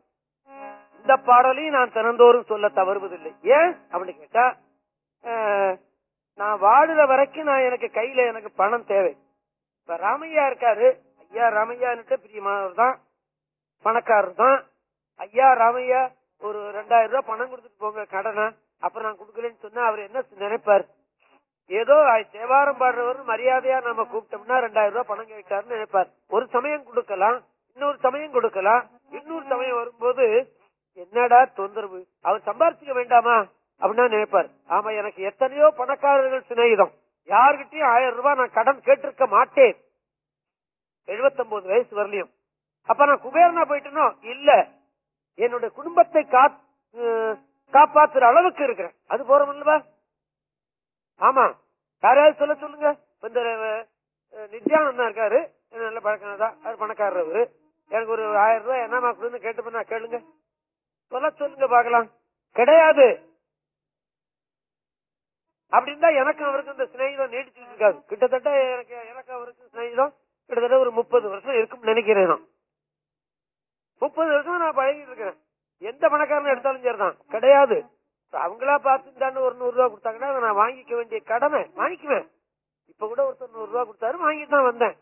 இந்த பாடலையும் நான் தினந்தோறும் சொல்ல தவறுவதில்லை. ஏன்? அப்படின்னு கேட்டா நான் வாடுற வரைக்கும் நான் எனக்கு கையில எனக்கு பணம் தேவை. இப்ப ராமையா இருக்காரு. ஐயா ராமையான்ட்டு பிரியமானவர் தான். பணக்காரர் தான். ஐயா ராமையா ஒரு ரெண்டாயிரம் ரூபாய் பணம் கொடுத்துட்டு போங்க கடனா. அப்புறம் நான் கொடுக்கலன்னு சொன்னா அவர் என்ன நினைப்பார்? ஏதோ தேவாரம் பாடுறவர் மரியாதையா நம்ம கூப்பிட்டோம்னா ரெண்டாயிரம் ரூபாய் பணம் கேட்டாருன்னு நினைப்பார். ஒரு சமயம் கொடுக்கலாம் இன்னொரு சமயம் கொடுக்கலாம். இன்னொரு சமயம் வரும்போது என்னடா தொந்தரவு? அவர் சம்பாரிச்சுக்க வேண்டாமா? அப்படின்னா நினைப்பார். ஆமா எனக்கு எத்தனையோ பணக்காரர்கள் சிநேகிதம். யாருகிட்டயும் ஆயிரம் ரூபாய் நான் கடன் கேட்டிருக்க மாட்டேன். 79 வயசு வரலையும். அப்ப நான் குபேரனா போயிட்டனோ இல்ல என்னுடைய குடும்பத்தை காத்- காப்பாத்துற அளவுக்கு இருக்கிறேன். அது போறோம்லவா ஆமா. யாராவது சொல்ல சொல்லுங்க? இந்த நித்யானந்தா இருக்காரு. நல்ல பழக்கம் தான் அவர் பணக்காரர் அவரு. எனக்கு ஒரு ஆயிரம் ரூபாய் என்னமா கொடுன்னு கேட்டு பண்ணா கேளுங்க. சொல்ல சொல்லுங்க பாக்கலாம் கிடையாது. அப்படின்னா எனக்கு அவருக்கு இந்த சிநேகிதம் நீடிச்சுட்டு இருக்காது கிட்டத்தட்ட எனக்கு எனக்கு அவருக்கு சிநேகிதம் கிட்டத்தட்ட ஒரு முப்பது வருஷம் இருக்கும் நினைக்கிறேன் நான். முப்பது வருஷம் நான் பழகிட்டு இருக்கிறேன். எந்த பணக்காரன் எடுத்தாலும் சரிதான். கிடையாது. அவங்களா பார்த்துட்டான்னு ஒரு நூறு ரூபா கொடுத்தாங்கன்னா அதை நான் வாங்கிக்க வேண்டிய கடமை வாங்கிக்குவேன். இப்ப கூட ஒருத்தர் நூறு ரூபா கொடுத்தாரு வாங்கிட்டு தான் வந்தேன்.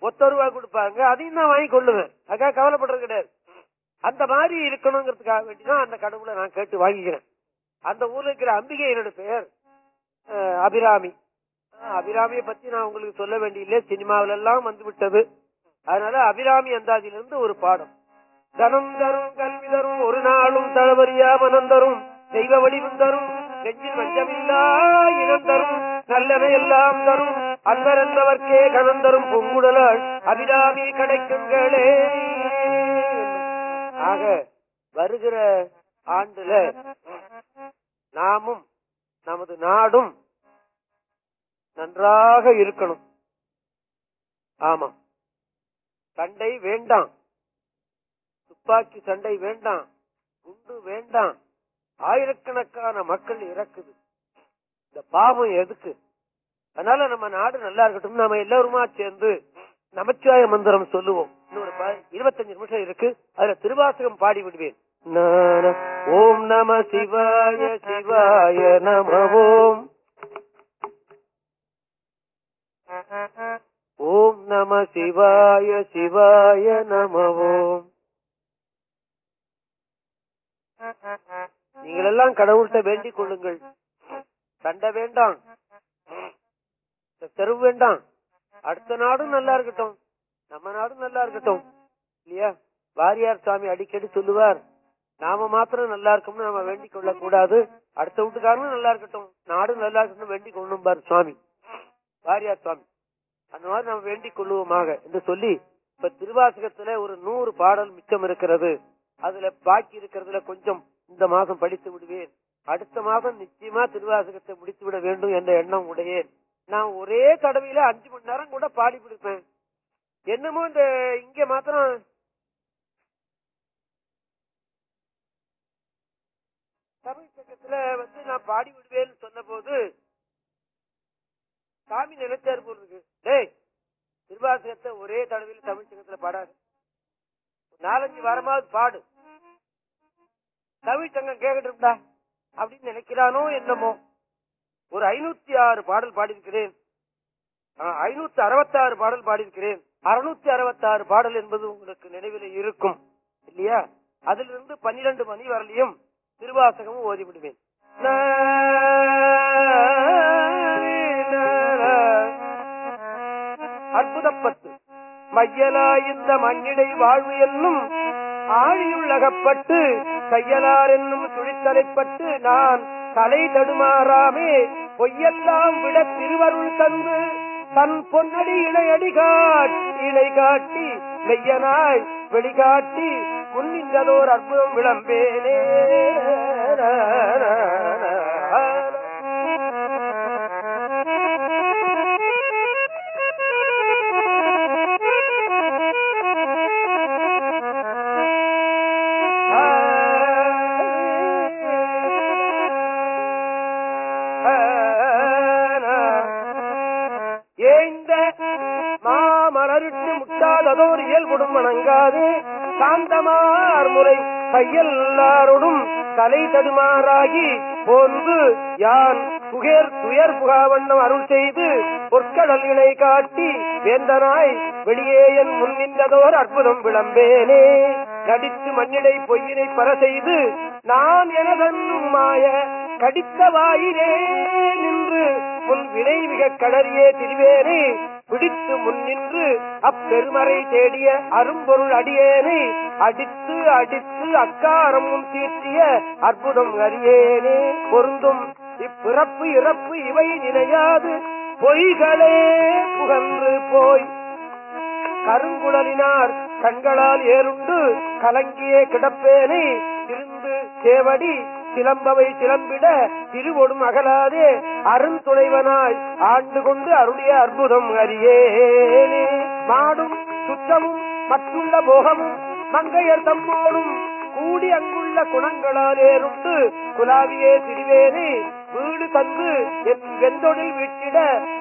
ஒத்த ரூபா கொடுப்பாங்க அதையும் நான் வாங்கி கொள்ளுவேன். அதுக்காக கவலைப்படுறது கிடையாது. அந்த மாதிரி இருக்கணுங்கிறதுக்காக வேண்டிதான் அந்த கடவுளை நான் கேட்டு வாங்கிக்கிறேன். அந்த ஊர்ல இருக்கிற அம்பிகை என்னோட பெயர் அபிராமி. அபிராமியை பத்தி நான் உங்களுக்கு சொல்ல வேண்டியில்லை. சினிமாவில எல்லாம் வந்து விட்டது. அதனால அபிராமி அந்தாதியிலிருந்து ஒரு பாடம். தனம் தரும் கல்வி தரும் ஒரு நாளும் தளவரியா மனம் தரும் தெய்வ வடிவம் தரும் நெஞ்சில் வஞ்சமில்லா இனம் தரும் நல்லவை எல்லாம் தரும். அன்பரந்தவர்க்கே என்பவர்க்கே கணம் தரும் பொங்குடலாள் அபிராமி கிடைக்குங்களே ஆக வருகிற ஆண்டுல நாமும் நமது நாடும் நன்றாக இருக்கணும். ஆமா சண்டை வேண்டாம். துப்பாக்கி சண்டை வேண்டாம். குண்டு வேண்டாம். ஆயிரக்கணக்கான மக்கள் இறக்குது. இந்த பாவம் எதுக்கு? அதனால நம்ம நாடு நல்லா இருக்கட்டும். நாம எல்லாருமா சேர்ந்து நமச்சிவாய மந்திரம் சொல்லுவோம். இன்னொரு இருபத்தஞ்சு நிமிஷம் இருக்கு. அதுல திருவாசகம் பாடி விடுவேன் ஓம் நம சிவாய சிவாய நம ஓம் ஓம் நம சிவாய சிவாய நம ஓம் நீங்களெல்லாம் கடவுள்கிட்ட வேண்டிக் கொள்ளுங்கள். சண்டை வேண்டாம். தெருவு வேண்டாம். அடுத்த நாடும் நல்லா இருக்கட்டும். நம்ம நாடும் நல்லா இருக்கட்டும். இல்லையா? வாரியார் சுவாமி அடிக்கடி சொல்லுவார் நாம மாத்திரம் நல்லா இருக்கோம்னு நம்ம வேண்டிக் கொள்ள கூடாது அடுத்த வீட்டுக்காரனும் நல்லா இருக்கட்டும். நாடும் நல்லா இருக்கணும் வேண்டிக் கொள்ளணும் பாரு சுவாமி. வாரியார் சுவாமி அந்த மாதிரி நம்ம வேண்டிக் கொள்ளுவோமாக. என்று சொல்லி இப்ப திருவாசகத்துல ஒரு நூறு பாடல் மிச்சம் இருக்கிறது. அதுல பாக்கி இருக்கிறதுல கொஞ்சம் இந்த மாதம் படித்து விடுவேன். அடுத்த மாதம் நிச்சயமா திருவாசகத்தை முடித்து விட வேண்டும் என்ற எண்ணம் உடையேன். நான் ஒரே தடவையில அஞ்சு மணி நேரம் கூட பாடி பிடிப்பேன் என்னமோ இந்த இங்க மாத்திரம் தமிழ் சங்கத்துல வந்து நான் பாடி விடுவேன்னு சொன்ன போது சாமி நினைச்சாரு போல் இருக்கு. டேய் திருவாசகத்தை ஒரே தடவையில் தமிழ் சங்கத்துல பாடாது. நாலஞ்சு வாரமாவது பாடு. தமிழ் சங்கம் கேட்கட்டும்டா அப்படின்னு நினைக்கிறானோ என்னமோ. ஒரு ஐநூத்தி ஆறு பாடல் பாடியிருக்கிறேன். ஐநூத்தி அறுபத்தாறு பாடல் பாடியிருக்கிறேன். அறுநூத்தி அறுபத்தாறு பாடல் என்பது உங்களுக்கு நினைவில் இருக்கும் இல்லையா? அதிலிருந்து பன்னிரண்டு மணி வரலையும் திருவாசகமும் ஓதி விடுவேன் அற்புதப்பத்து மையலாய் இந்த மண்ணிடை வாழ்வு என்னும் ஆழியுள்ளகப்பட்டு கையலார் என்னும் சுழித்தலைப்பட்டு நான் தலை தடுமாறாமே பொய்யெல்லாம் விட திருவருள் தந்து தன் பொன்னடி இணையடி காட்டி இணை காட்டி வெய்யனாய் வெளிகாட்டி முன்னின்றதோர் அற்புதம் விளம்பேனே. சாந்தமார் முறை கையெல்லாரோடும் தலை தடுமாறாகி போன்று யான் புகேர் துயர் புகாவண்ணம் அருள் செய்து பொற்கடல் இணை காட்டி வேந்தனாய் வெளியே என் முன்னின்றதோர் அற்புதம் விளம்பேனே. கடித்து மண்ணிடை பொய்யினை பர செய்து நான் எனதன்னும் மாய கடித்த வாயிலே நின்று உன் வினை மிக கடறியே திரிவேனே. பிடித்து முன்னின்று அப்பெருமறை தேடிய அரும்பொருள் அடியேனை அடித்து அடித்து அக்காரம் முன் தீர்த்திய அற்புதம் அறியேனே பொருந்தும். இப்பிறப்பு இறப்பு இவை நினையாது. பொய்களே புகன்று போய். கருங்குழலினார் கண்களால் ஏறுண்டு கலங்கியே கிடப்பேனை இருந்து சேவடி சிலம்பவை சிலம்பிட திருவொடும் அகலாதே. அருந்துணைவனாய் ஆண்டு கொண்டு அருளிய அற்புதம் அறியே. மாடும் சுத்தமும் மற்றுள்ள போகமும் மங்கையர் தம்மோடும் கூடி அங்குள்ள குணங்களாலே ருட்டு குலாவியே திரிவேனே வீடு தந்து வெந்தொழில் வீட்டிட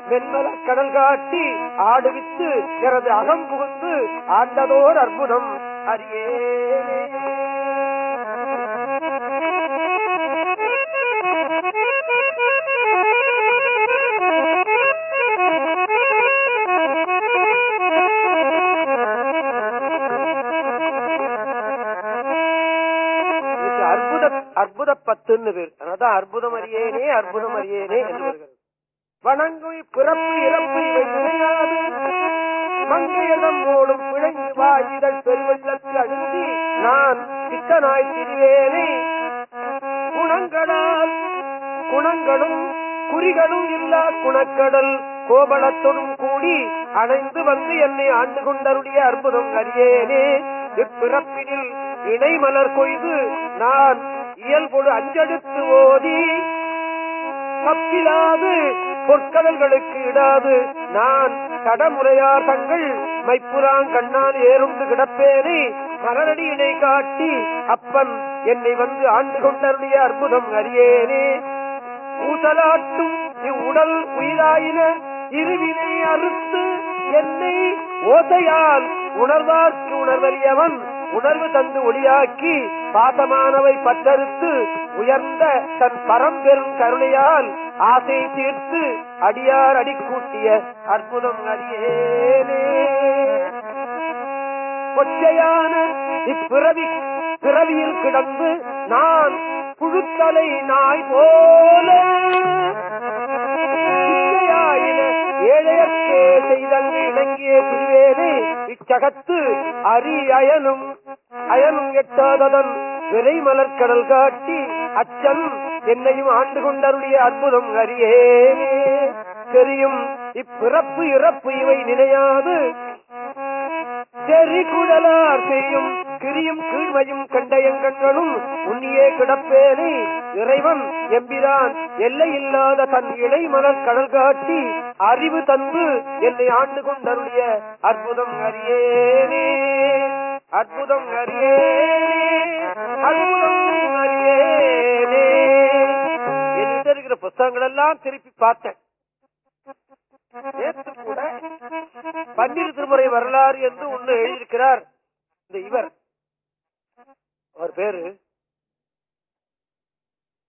வெண்மல கடல் காட்டி ஆடுவித்து எனது அகம் புகுந்து ஆண்டதோர் அற்புதம் அரியே அற்புத பத்துன்னு பேர் அதான் அற்புதம் அறியேனே அற்புதம் அறியேனே என்று வருகிறது. வணங்கும் பிறப்பு இறப்பு மங்கையதம் போடும் பிழைந்து வாயிதழ் பெருவெள்ளத்தில் அழுந்தி நான் சித்தனாய் திரிவேனே குணங்களால் குணங்களும் குறிகளும் இல்லா குணக்கடல் கோபலத்துடன் கூடி அணைந்து வந்து என்னை ஆண்டு கொண்டருடைய அற்புதம் அறியேனே. இப்பிறப்பினில் இணைமலர் கொய்து நான் இயல்பொடு அஞ்செடுத்து ஓதி. தப்பிலாது பொற்கடல்களுக்கு இடாது. நான் தடமுறையார் தங்கள் மைப்புறான் கண்ணான் ஏறுண்டு கிடப்பேனை. மலரடி காட்டி அப்பன் என்னை வந்து ஆண்டு கொண்டருடைய அற்புதம் அறியேனே. ஊசலாட்டும் இவ்வுடல் உயிராயின இருவினை அறுத்து என்னை ஓசையால் உணர்வார்க்கு உணர்வறியவன் உணர்வு தந்து ஒளியாக்கி பாசமானவை பற்றறுத்து உயர்ந்த தன் பரம்பெரும் கருணையால் ஆசை தீர்த்து அடியார் அடிக்கூட்டிய அற்புதம் அறியேனே கொச்சையான இப்பிறவி பிறவியில் கிடந்து நான் புழுத்தலை நாய் போல சிந்தையாயின ஏழையர்க்கே இணங்கிய பிரிவே இச்சகத்து அரி அயனும் அயனும் எட்டாததன் விரை மலர்கடல் காட்டி அச்சன் என்னையும் ஆண்டு கொண்டருடைய அற்புதம் அறியேனே தெரியும் இப்பிறப்பு இறப்பு இவை நினையாது. செறிகுடலார் செய்யும் கிரியும் கீழ்மையும் கண்டயங்கண்களும் உன்னியே கிடப்பேனே. இறைவன் எம்பிரான் எல்லையில்லாத தன் இடை மலர் கடல் காட்டி அறிவு தந்து என்னை ஆண்டு கொண்டருடைய அற்புதம் அறியேனே. அற்புதம் அறியேனே. அற்புதம் அறியேனே. என்கிட்ட இருக்கிற புத்தகங்கள் எல்லாம் திருப்பி பார்த்தேன். நேற்று கூட பன்னீர் திருமுறை வரலாறு என்று ஒண்ணு எழுதியிருக்கிறார். இந்த இவர். அவர் பேரு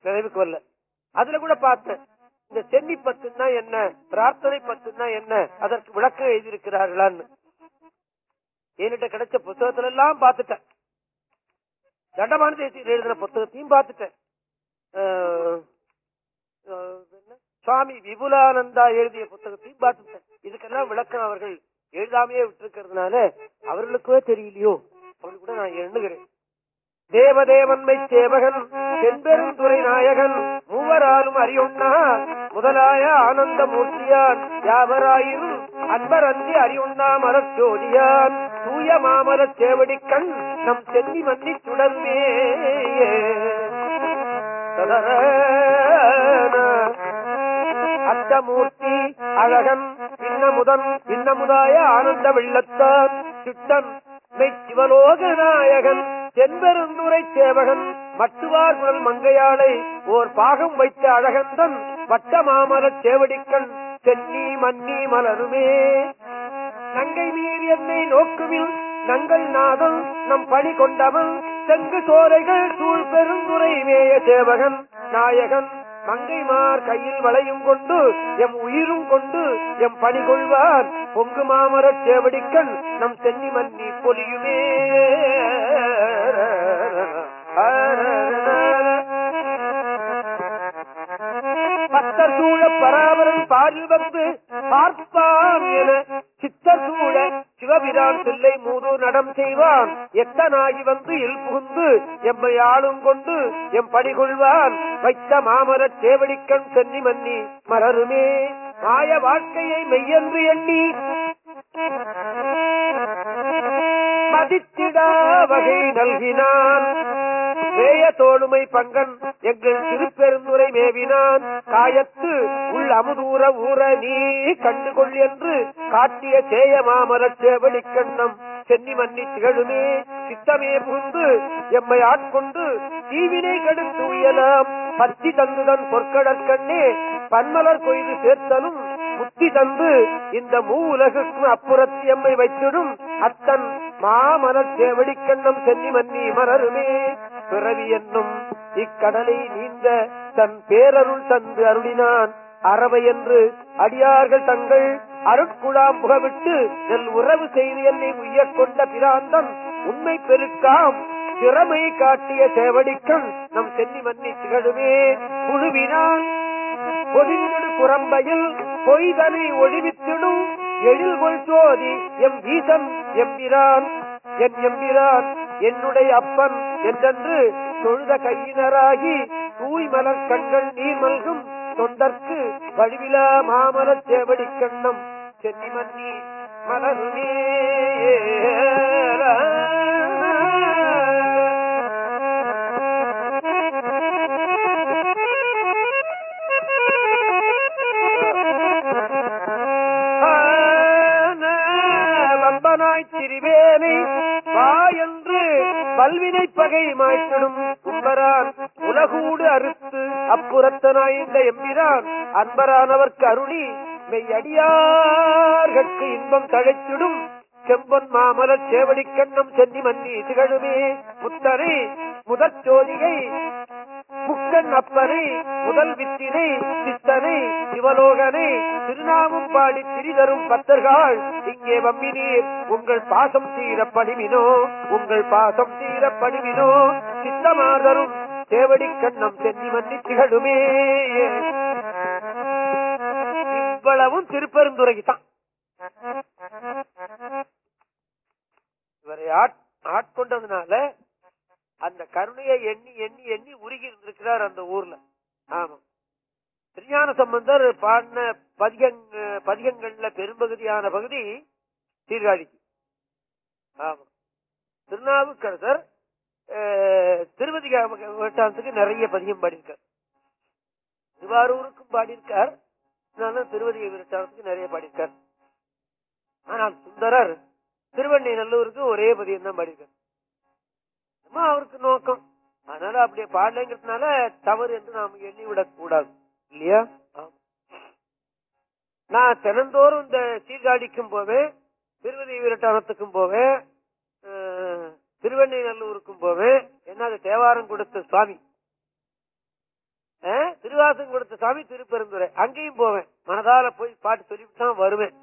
நினைவுக்கு வரல. அதுல கூட பார்த்தேன். இந்த சென்னி பத்துன்னா என்ன? பிரார்த்தனை பத்துன்னா என்ன? அதற்கு விளக்கம் எழுதியிருக்கிறார்களான்னு. என்கிட்ட கிடைச்ச புத்தகத்துல எல்லாம் பார்த்துட்டேன். தண்டமான தேசியில் எழுதின புத்தகத்தையும் பார்த்துட்டேன். என்ன? சுவாமி விபுலானந்தா எழுதிய புத்தகத்தையும் பார்த்துட்டேன். இதுக்கெல்லாம் விளக்கம் அவர்கள் எழுதாமையே விட்டிருக்கிறதுனால அவர்களுக்குவே தெரியலையோ? அப்படின்னு கூட நான் எண்ணுகிறேன். தேவதேவன்மை சேவகன் தென்பெருந்துறை நாயகன் மூவராலும் அறியுண்ணா முதலாய ஆனந்த மூர்த்தியான் யாவராயினும் அன்பர் அன்றி அறியொண்ணா மரச்சோதியான் தூய மாமர சேவடிக்கண் நம் சென்னி மன்னி சுடர்மே அத்தமூர்த்தி அழகன். இன்னமுதன் இன்னமுதாய ஆனந்த வெள்ளத்தார் சிட்டன் சிவலோக நாயகன். தென்பெருந்துரை சேவகன். மட்டுவார் முதல் மங்கையாளை. ஓர் பாகம் வைத்த அழகந்தன் வட்ட மாமரச் சேவடிக்கண். சென்னி மன்னி மலருமே. நங்கை மீறி என்னை நோக்குவில் நங்கள் நாதம் நம் பணி கொண்டவன். செங்கு சோலைகள் சூழ் பெருந்துரை மேய சேவகன். நாயகன் மங்கைமார் கையில் வளையும் கொண்டு எம் உயிரும் கொண்டு எம் பணி கொள்வார் பொங்கு மாமரச் சேவடிக்கண் நம் சென்னி மன்னி பொலியுமே. பத்தர் சூழ பர பாரில் வந்து பார்ப்பான் என சிவபிரான் தில்லை மூது நடம் செய்வான். எத்தனாகி வந்து இல் புகுந்து எம்மை ஆளும் கொண்டு எம் பணி கொள்வான் வைத்த மாமரச் சேவடிக்கண் சென்னி மன்னி மலருமே. மாய வாழ்க்கையை மெய்யென்று எண்ணி. மதித்திடா வகை நல்கினான். வேய தோளுமை பங்கன் எங்கள் திருப்பெருந்துரை மேவினான். காயத்து உள் அமுதூர ஊர நீ கண்டுகொள் என்று காட்டிய சேய மாமரச் சேவடி கண்ணம். சென்னி மன்னி திகழுமே சித்தமே புகுந்து எம்மை ஆட்கொண்டு தீவினை கடுத்து உயலாம் பத்தி தந்துதன் பொற்கடற்கண்ணே பன்மலர் கொய்து சேர்த்தலும் புத்தி தந்து இந்த மூ உலகுக்கு அப்புறத்து வைத்திடும் அத்தன் மாமலர் சேவடி சென்னிமன்னி சென்னி மன்னி மலருமே. பிறவி என்னும் இக்கடலை நீந்த தன் பேரருள் தந்து அருளினான். அறவை என்று அடியார்கள் தங்கள் அருட்குழாம் புகவிட்டு நெல் உறவு செய்து என்னை உய்யக் கொண்ட பிராந்தன் உண்மை பெருக்காம் திறமை காட்டிய சேவடிக்கண் நம் சென்னி மன்னி திகழுமே. குழுவினான் பொதிந்தடு குரம்பையில் பொய்தனை ஒழிவித்திடும் எழில்கொள் சோதி எம் வீசம் எம்பிரான் என் எம்பிரான் என்னுடைய அப்பன் என்றென்று தொழுத கையினராகி தூய்மலர் கண்கள் நீர் மல்கும் தொண்டர்க்கு வழிவிலா மாமலர் சேவடி கண்ணம். சென்னி மன்னி மலருமே. செய்திவேனை வா என்று பல்வினை பகை மாய்த்திடும் கும்பரான் உலகூடு அறுத்து அப்புறத்தனாய் இந்த எம்பிரான் அன்பரானவர்க்கு அருளி மெய்யடியார்கட்கு இன்பம் தழைத்திடும் செம்பொன் மாமலர் சேவடி கண்ணம் சென்னி மன்னி திகழுமே முத்தனை முதற் ஜோதியை புக்கன் அப்பனை முதல் வித்தினை சித்தனை சிவலோகனை திருநாமம் பாடி திரிதரும் பத்தர்கள் இங்கே வம்பினீர் உங்கள் பாசம் தீர படிமினோ உங்கள் பாசம் தீர படிமினோ சித்தமாதரும் தேவடி கண்ணம் சென்னி மன்னி திகழுமே. இவ்வளவும் திருப்பெருந்துறைக்கு இவரை ஆட்- ஆட்கொண்டதுனால அந்த கருணையை எண்ணி எண்ணி எண்ணி உருகி இருந்திருக்கிறார் அந்த ஊர்ல. ஆமா. திருஞான சம்பந்தர் பாடின பதிகங் பதிகங்கள்ல பெரும்பகுதியான பகுதி சீர்காழிக்கு. ஆமா. திருநாவுக்கரசர் திருவதி வேட்டாந்தத்துக்கு நிறைய பதிகம் பாடியிருக்கார். திருவாரூருக்கும் பாடியிருக்கார். திருவதி விருட்டானத்துக்கு நிறைய பாடியிருக்கார். ஆனால் சுந்தரர் திருவண்ணை நல்லூருக்கு ஒரே பதியம் தான் பாடியிருக்கார். அவருக்கு நோக்கம். அதனால அப்படியே பாடலைங்கிறதுனால தவறு என்று நாம் எண்ணிவிடக் கூடாது. இல்லையா? நான் தினந்தோறும் இந்த சீர்காழிக்கும் போவேன் திருவதி வீரட்டானத்துக்கும் போவேன் அஹ், திருவண்ணை நல்லூருக்கும் போவேன். என்ன அது தேவாரம் கொடுத்த சுவாமி? அஹ், கொடுத்த சாமி திருப்பெருந்துரை அங்கேயும் போவேன். மனதால போய் பாட்டு சொல்லிட்டு தான் வருவேன்.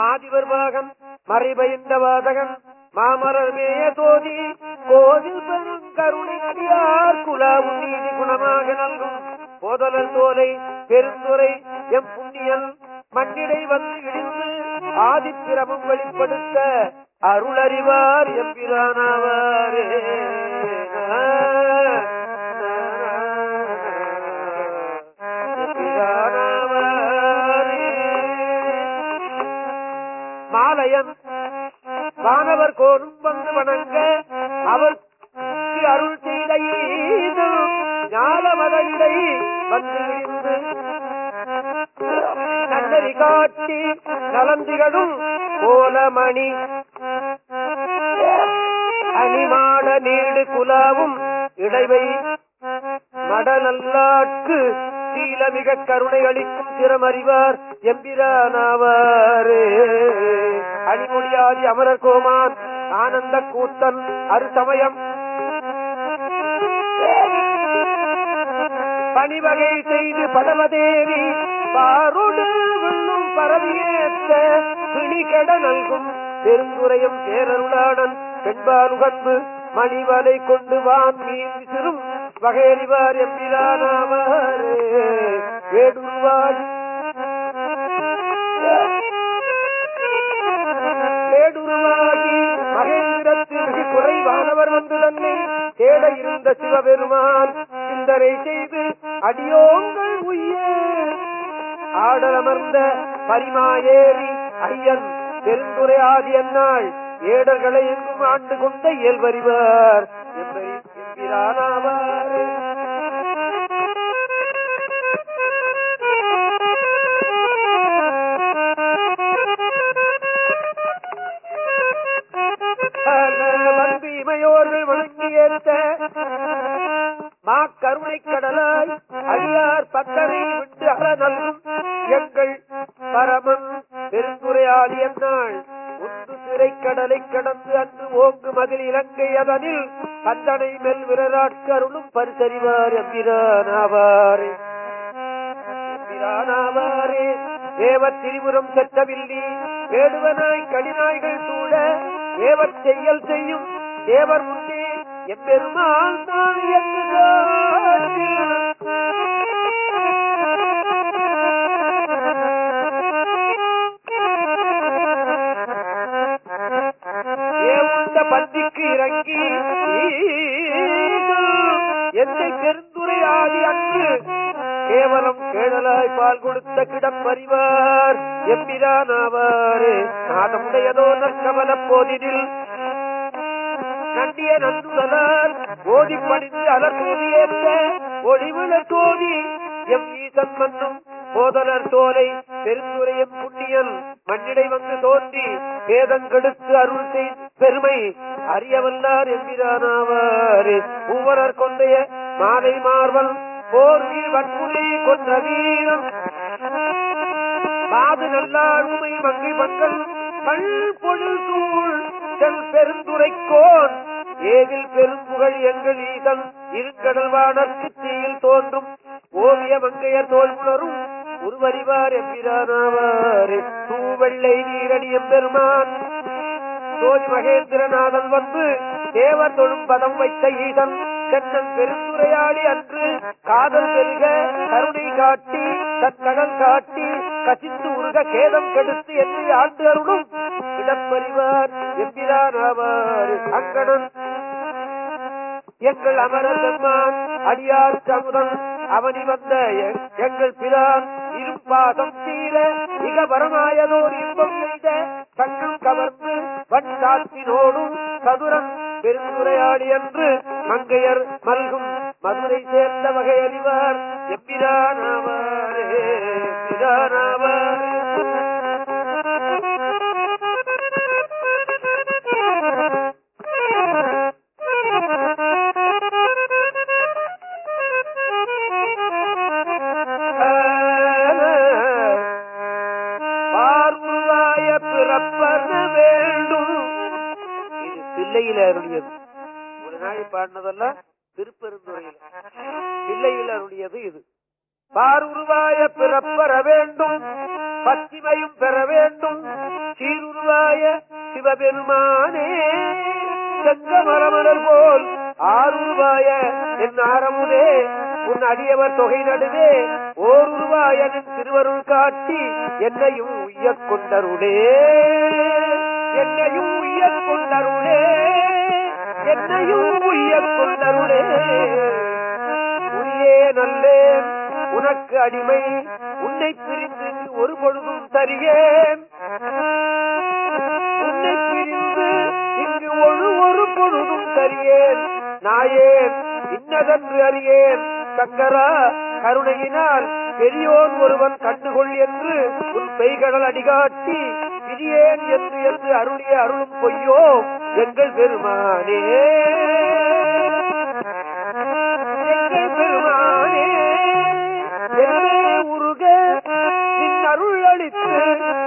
மாதிவர் பாகம் மறைபயின்ற வாதகம் மாமரர் மேய தோதி கோவில் பெரும் கருணை அடியார் குலாவும் நீதி குணமாக நல்கும். போதலர் தோலை பெருந்துரை எம் புண்ணியல் மண்ணிடை வந்து இடிந்து ஆதிப்பிரமும் வெளிப்படுத்த அருளறிவார் எம்பிரானாவாரே. மாலையன் வானவர் கோரும் வந்து வணங்க அவர் அருள் செய்த ஞானமதையிடை வந்து நன்னறி காட்டி நலந்திகளும் கோலமணி. அணிமாட நீடு குலாவும் இடைவை. மடநல்லாட்கு சீலமிக கருணை அளிக்கும் திறமறிவார் எம்பிரானாவாரே அணிமொழியாதி அமரர் கோமான் ஆனந்த கூத்தன் அருசமயம். பணிவகை செய்து படமதேவி பாருடு பரவியேற்ற பிணிகட நல்கும் பெருந்துரையும் பேரருளாடன் பெண்பாலுகன்பு மணிவலை கொண்டு வாங்கி சிறும் வகையறிவார் எம்பிரானாவாரே. வேடுவாள் தேட இருந்த சிவபெருமான் சிந்தனை செய்து அடியோங்கள் உய்ய! ஆடலமர்ந்த பரிமாயேறி ஐயன் பெருந்துரை ஆதி அந்நாள் ஏடர்களை எங்கும் ஆண்டு கொண்ட இயல்பறிவார் என்பதை இலங்கை அதனில் கந்தனை மெல் விரராட்கருளும் பரிசறிவார் எம்பிரானாவாரே. எம்பிரானாவாரே தேவத் திரிபுரம் செட்டவில்லி வேடுவனாய் கடிநாய்கள் சூழ தேவச் செய்யல் செய்யும் தேவர் முன்னே எம்பெருமாள் தான் என்று ஏவுண்ட பந்திக்கு இறங்கி என்னை பெருந்துரையாடி அன்று கேவலம் கேடலாய் பால் கொடுத்த கிடப்பறிவார். எம்பிதான் எம்பிரானாவாரே நாதமுடையதோ நற்கமல போதினில் நண்டிய நந்துதலால் ஓதி படித்து அலர் தோதியேற்ற ஒளிவிழ தோதி எம் ஈசன் மன்னும் போதனர் தோலை பெருந்துரைய புண்ணியன் மண்ணிடை வந்து தோன்றி வேதங்கெடுத்து அருள் செய்த பெருமை. அறியவல்லார் என்கிறானாவாரே மூவரர் கொண்டைய மாலை மார்வல் போர்வி வன்முறை கொன்ற வீரம். மாது நல்லாழ்மை மங்கை மக்கள் பல்பொழில் பொழுதுள் தன் பெருந்துரைக்கோன் ஏதில் பெரும்புகழ் எங்கள் ஈதன் இருங்கடல் வானர்க்கு தீயில் தோன்றும். ஓவிய மங்கையர் தோல்புணரும் உருவறிவார் எம்பிரானாவாரே. தூவெள்ளை நீரடியம் பெருமான். ஜோதி மகேந்திரநாதன் வந்து தேவர் தொழும் பதம் வைத்த ஈசன் சென்னன் பெருந்துரையாடி அன்று காதல் பெருக கருணை காட்டி தற்கடல் காட்டி கசித்து உருக கேதம் கெடுத்து என்று ஆண்டு அருளும் இடப்பறிவார் எம்பிரானாவார் அங்கடன் எங்கள் அமரர் பெருமான் அடியார் சமுதன் அவனி வந்த எ- எங்கள் பிரான் இரும்பாதம் தீர மிக வரமாயதோர் இன்பம் எய்த கண்ணம் கவர்ந்து வன் சாத்தினோடும் சதுரன் பெருந்துரையாடி என்று மங்கையர் மல்கும் மதுரை சேர்ந்த வகை அறிவார் எம்பிரானாவாரே எம்பிரானாவாரே. இது அருளியது ஒரு நாள் பாடினதெல்லாம் திருப்பெருந்துறையில. பிள்ளையில் அருளியது இது பாருருவாய பிறப்பெற வேண்டும் பச்சிமையும் பெற வேண்டும் சீருருவாய சிவபெருமானே. செங்க செங்கமரமணர் போல் ஆறுருவாய என் ஆரமுதே உன் அடியவர் தொகை நடுவே. ஓர் திருவருள் காட்டி என்னையும் உய்ய கொண்டருளே என்னையும் உய்ய கொண்டருளே என்னையும் உய்யக் கொண்டருளே. உரியே நல்லேன் உனக்கு அடிமை. உன்னை பிரிந்து ஒரு பொழுதும் தரியேன் உன்னை பிரிந்து இங்கு ஒரு ஒரு பொழுதும் தரியேன் நாயேன் இன்னதென்று அறியேன். சங்கரா கருணையினால் பெரியோன் ஒருவன் கண்டுகொள் என்று உன் பெய்கடல் அடிகாட்டி பிரியேன் என்று என்று அருளிய அருளும் பொய்யோ எங்கள் பெருமானே. எங்கள் பெருமானே. என்னே உருக நின் அருள் அளித்து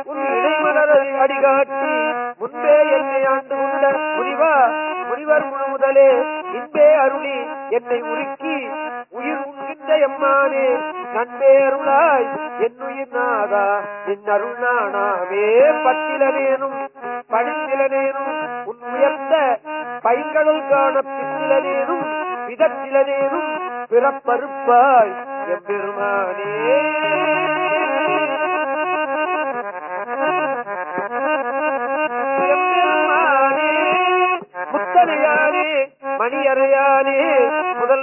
உன் இடைமலரை அடிகாட்டி முன்பே என்னை ஆண்டு உள்ள முனிவா முனிவர் முழு முதலே இன்பே அருளி என்னை உருக்கி உயிர் உண்கின்ற எம்மானே. நன்பே அருளாய் என்னுயிர் நாதா நின் அருள் நானாவே பத்திலனேனும் படித்திலனேனும் உன் உயர்ந்த பைங்கடல் காண பித்திலனேனும் விதத்திலனேனும் பிறப்பருப்பாய் எம்பெருமானே மணியறையானே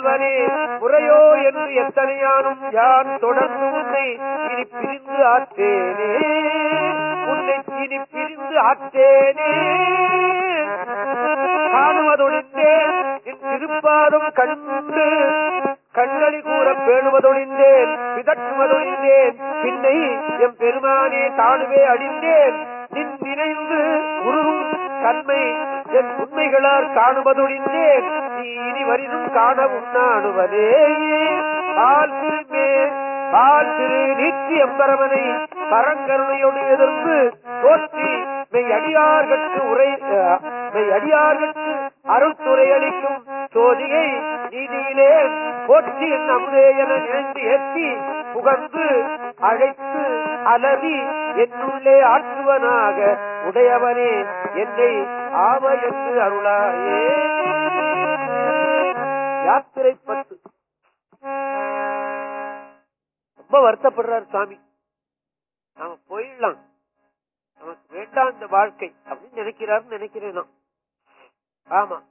முதல்வனே முறையோ என்று எத்தனையானும் யான் தொடர்ந்து உன்னை இனி பிரிந்து ஆற்றேனே. உன்னை இனி பிரிந்து ஆற்றேனே. காணுவதொழிந்தேன் என் திருப்பாதம் கண்டு கண்களி கூற பேணுவதொழிந்தேன். பிதற்றுவதொழிந்தேன் பின்னை எம் பெருமானே தானுவே அடிந்தேன் நின் நினைந்து உருகும் தன்மை என் உண்மைகளால் காணுவதொழிந்தே நீ இனி வரினும் காண உண்ணாடுவதே பால் திருமே பால் திரு நீச்சி எம்பரவனை பரங்கருணையோடு எதிர்ந்து தோற்றி மெய் அடியார்கட்கு உரை மெய் அடியார்கட்கு அருள்துறை அளிக்கும் சோதியை நீதியிலே போற்றி என் என நினைந்து ஏற்றி புகழ்ந்து அழைத்து அலறி என்னுள்ளே ஆற்றுவனாக உடையவனே என்னை ஆவ என்று அருளாயே. யாத்திரை பத்து. ரொம்ப வருத்தப்படுறார் சாமி நாம போயிடலாம். நமக்கு வேண்டாம் இந்த வாழ்க்கை அப்படின்னு நினைக்கிறாருன்னு நினைக்கிறேன் ஆமா.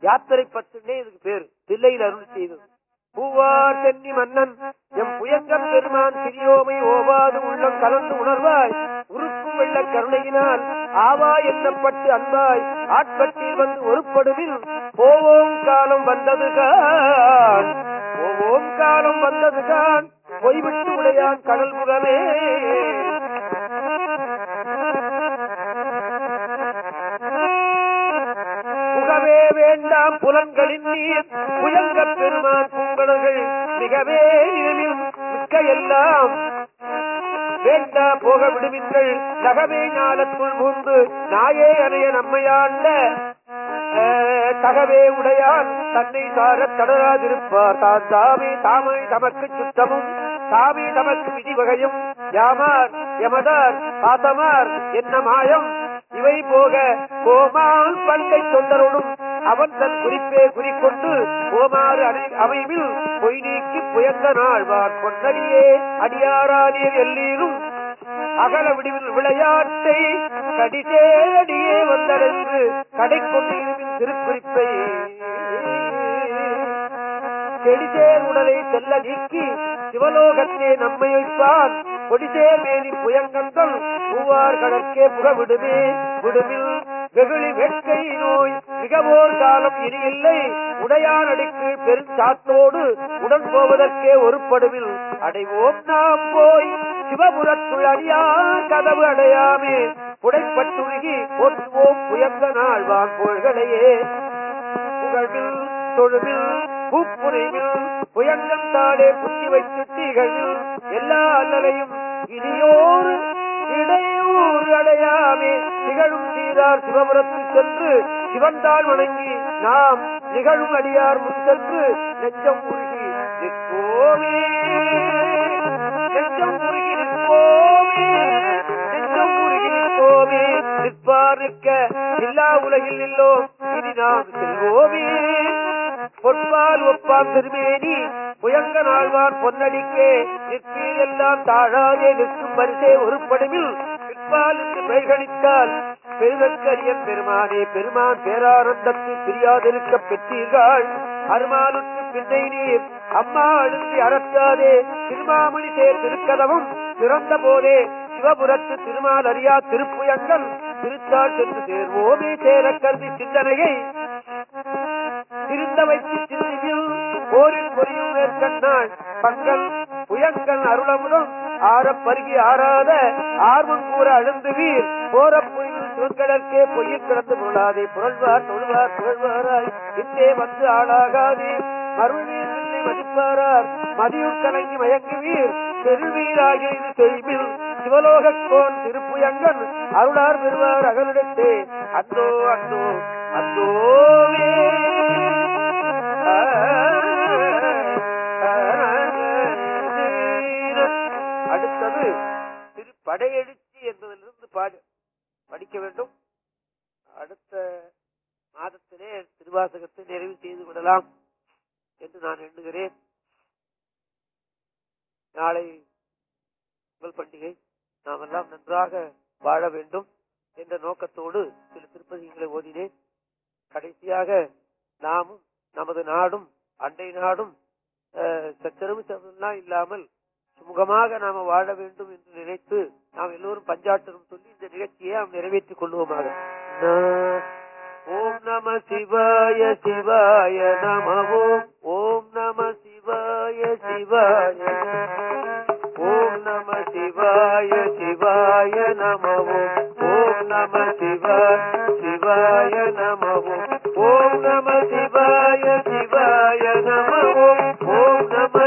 யாத்திரை பத்துன்னே இதுக்கு பேரு. தில்லையில் அருள் செய்தது. பூவார் தென்னி மன்னன் எம் புயங்கப் பெருமான் சிறியோமை ஓவாது உள்ளம் கலந்து உணர்வாய் உருக்கும் வெள்ள கருணையினால் ஆவா எண்ணப்பட்டு அன்பாய் ஆட்பட்டில் வந்து ஒருப்படுவில் போவோம் காலம் வந்ததுகான் போவோம் காலம் வந்ததுகான் பொய்விட்டு உடையான் கடல் முதலே வேண்டாம் புலன்களின் நீர் புயங்க பெருமான் பூங்கடல்கள் மிகவே மிக்க எல்லாம் வேண்டா போக விடுவீர்கள் நகமே ஞானத்துள் புகுந்து நாயே அணைய நம்மையாண்ட தகவே உடையான் தன்னை சார தடராதிருப்பார். தான் தாமே தாமை தமக்கு சுத்தமும் தாமே தமக்கு விதி வகையும். யாமார் எமதார் பாத்தமார் என்ன மாயம்? இவை போக கோமால் பண்டை தொண்டரோடும் அவன் தன் குறிப்பே குறிக்கொண்டு கோமாறு அமைவில் பொய் நீக்கி புயந்த நாழ்வார் கொண்டடியே அடியாரானீர் எல்லீரும் அகல விடுவில் விளையாட்டை கடிதேடியே வந்தடைந்து கடை கொண்டு திருக்குறிப்பை. செடிசேர் உடலை செல்ல நீக்கி சிவலோகத்தே நம்மை வைப்பான் கொடிசேர் மேலி புயங்கத்தல் பூவார் கடற்கே புகவிடுமே விடுமில் வெகுளி வேட்கை நோய் மிகவோர் காலம் இனி இல்லை. உடையானடிக்கு பெருஞ்சாத்தோடு உடன் போவதற்கே ஒரு படுவில் அடைவோம் நாம் போய். சிவபுரத்துள் அடியார் கதவு அடையாமே. புடைப்பட்டுருகி போற்றுவோம் புயந்த நாள் வாங்கோள்களையே. புகழ்வில் தொழுவில் பூப்புனைவில் புயங்கம் தாடே புத்தி வைத்து தீகழில் எல்லா அல்லலையும் இனியோரு இடையூறு அடையாமே. திகழும் சீரார் சிவபுரத்து சென்று சிவந்தால் வணங்கி நாம் நிகழும் அடியார் முன் சென்று நெச்சம் உருகி நிற்போமே. நெச்சம் உருகி நிற்போமே. நெச்சம் உருகி நிற்போமே. நிற்பார் நிற்க எல்லா உலகில் இல்லோம் இனி நாம் செல்வோமே. பொற்பால் ஒப்பான் திருமேனி புயங்க நாழ்வார் பொன்னடிக்கே நிற்பீர் எல்லாம் தாழாதே நிற்கும் வரிசை ஒருப்படுமில் பிற்பால் என்று பெய்கணித்தால் பெருதற்கரியன் பெருமானே பெருமான் பேரானந்தத்தை பிரியாதிருக்க பெற்றீர்கள். அருமாலுக்கு பின்னை நீர் அம்மா அழுத்தி அறத்தாதே திருமாமணி சேர் திருக்கதவும் திறந்த போதே சிவபுரத்து திருமால் அறியா திருப்புயங்கள் திருத்தாள் சென்று சேர்வோமே சேர கருதி சிந்தனையை திருந்த வைத்து சிந்தியில் போரில் பொறியும் மேற்கண்ணாள் பங்கள் புயங்கள் அருளமுடன் ஆறப் பருகி ஆறாத ஆர்வம் கூற அழுந்துவீர் வீர் போற பொய்யில் சிவன்கடற்கே பொய்யில் கிடந்து கொள்ளாதே. புரள்வார் தொழுவார் புகழ்வாராய் இந்தே வந்து ஆளாகாதே. மறுநீர் மதிப்பாரார் மதியுட் கலங்கி மயங்குவீர் பெருவீராகிய இது செய்மில் சிவலோகக் கோன் திருப்புயங்கன் அருளார் பெறுவார் அகலிடத்தே. அந்தோ அந்தோ அந்தோவே படையெழுச்சி என்பதிலிருந்து பாடு படிக்க வேண்டும். அடுத்த மாதத்திலே திருவாசகத்தை நிறைவு செய்து விடலாம் என்று நான் எண்ணுகிறேன். நாளை உங்கள் பண்டிகை. நாம் எல்லாம் நன்றாக வாழ வேண்டும் என்ற நோக்கத்தோடு சில திருப்பதிகளை ஓதினேன். கடைசியாக நாமும் நமது நாடும் அண்டை நாடும் அஹ், சச்சரவு சமம்லாம் இல்லாமல் சுமூகமாக நாம வாழ வேண்டும் என்று நினைத்து நாம் எல்லோரும் பஞ்சாட்டரும் சொல்லி இந்த நிகழ்ச்சியை நாம் நிறைவேற்றிக் கொள்வோமாக. ஓம் நம சிவாய சிவாய நம ஓம் ஓம் நம சிவாய சிவாய ஓம் நம சிவாய சிவாய நம ஓம் ஓம் நம சிவாய சிவாய நம ஓம் ஓம் நம சிவாய சிவாய நம ஓம் ஓம் நம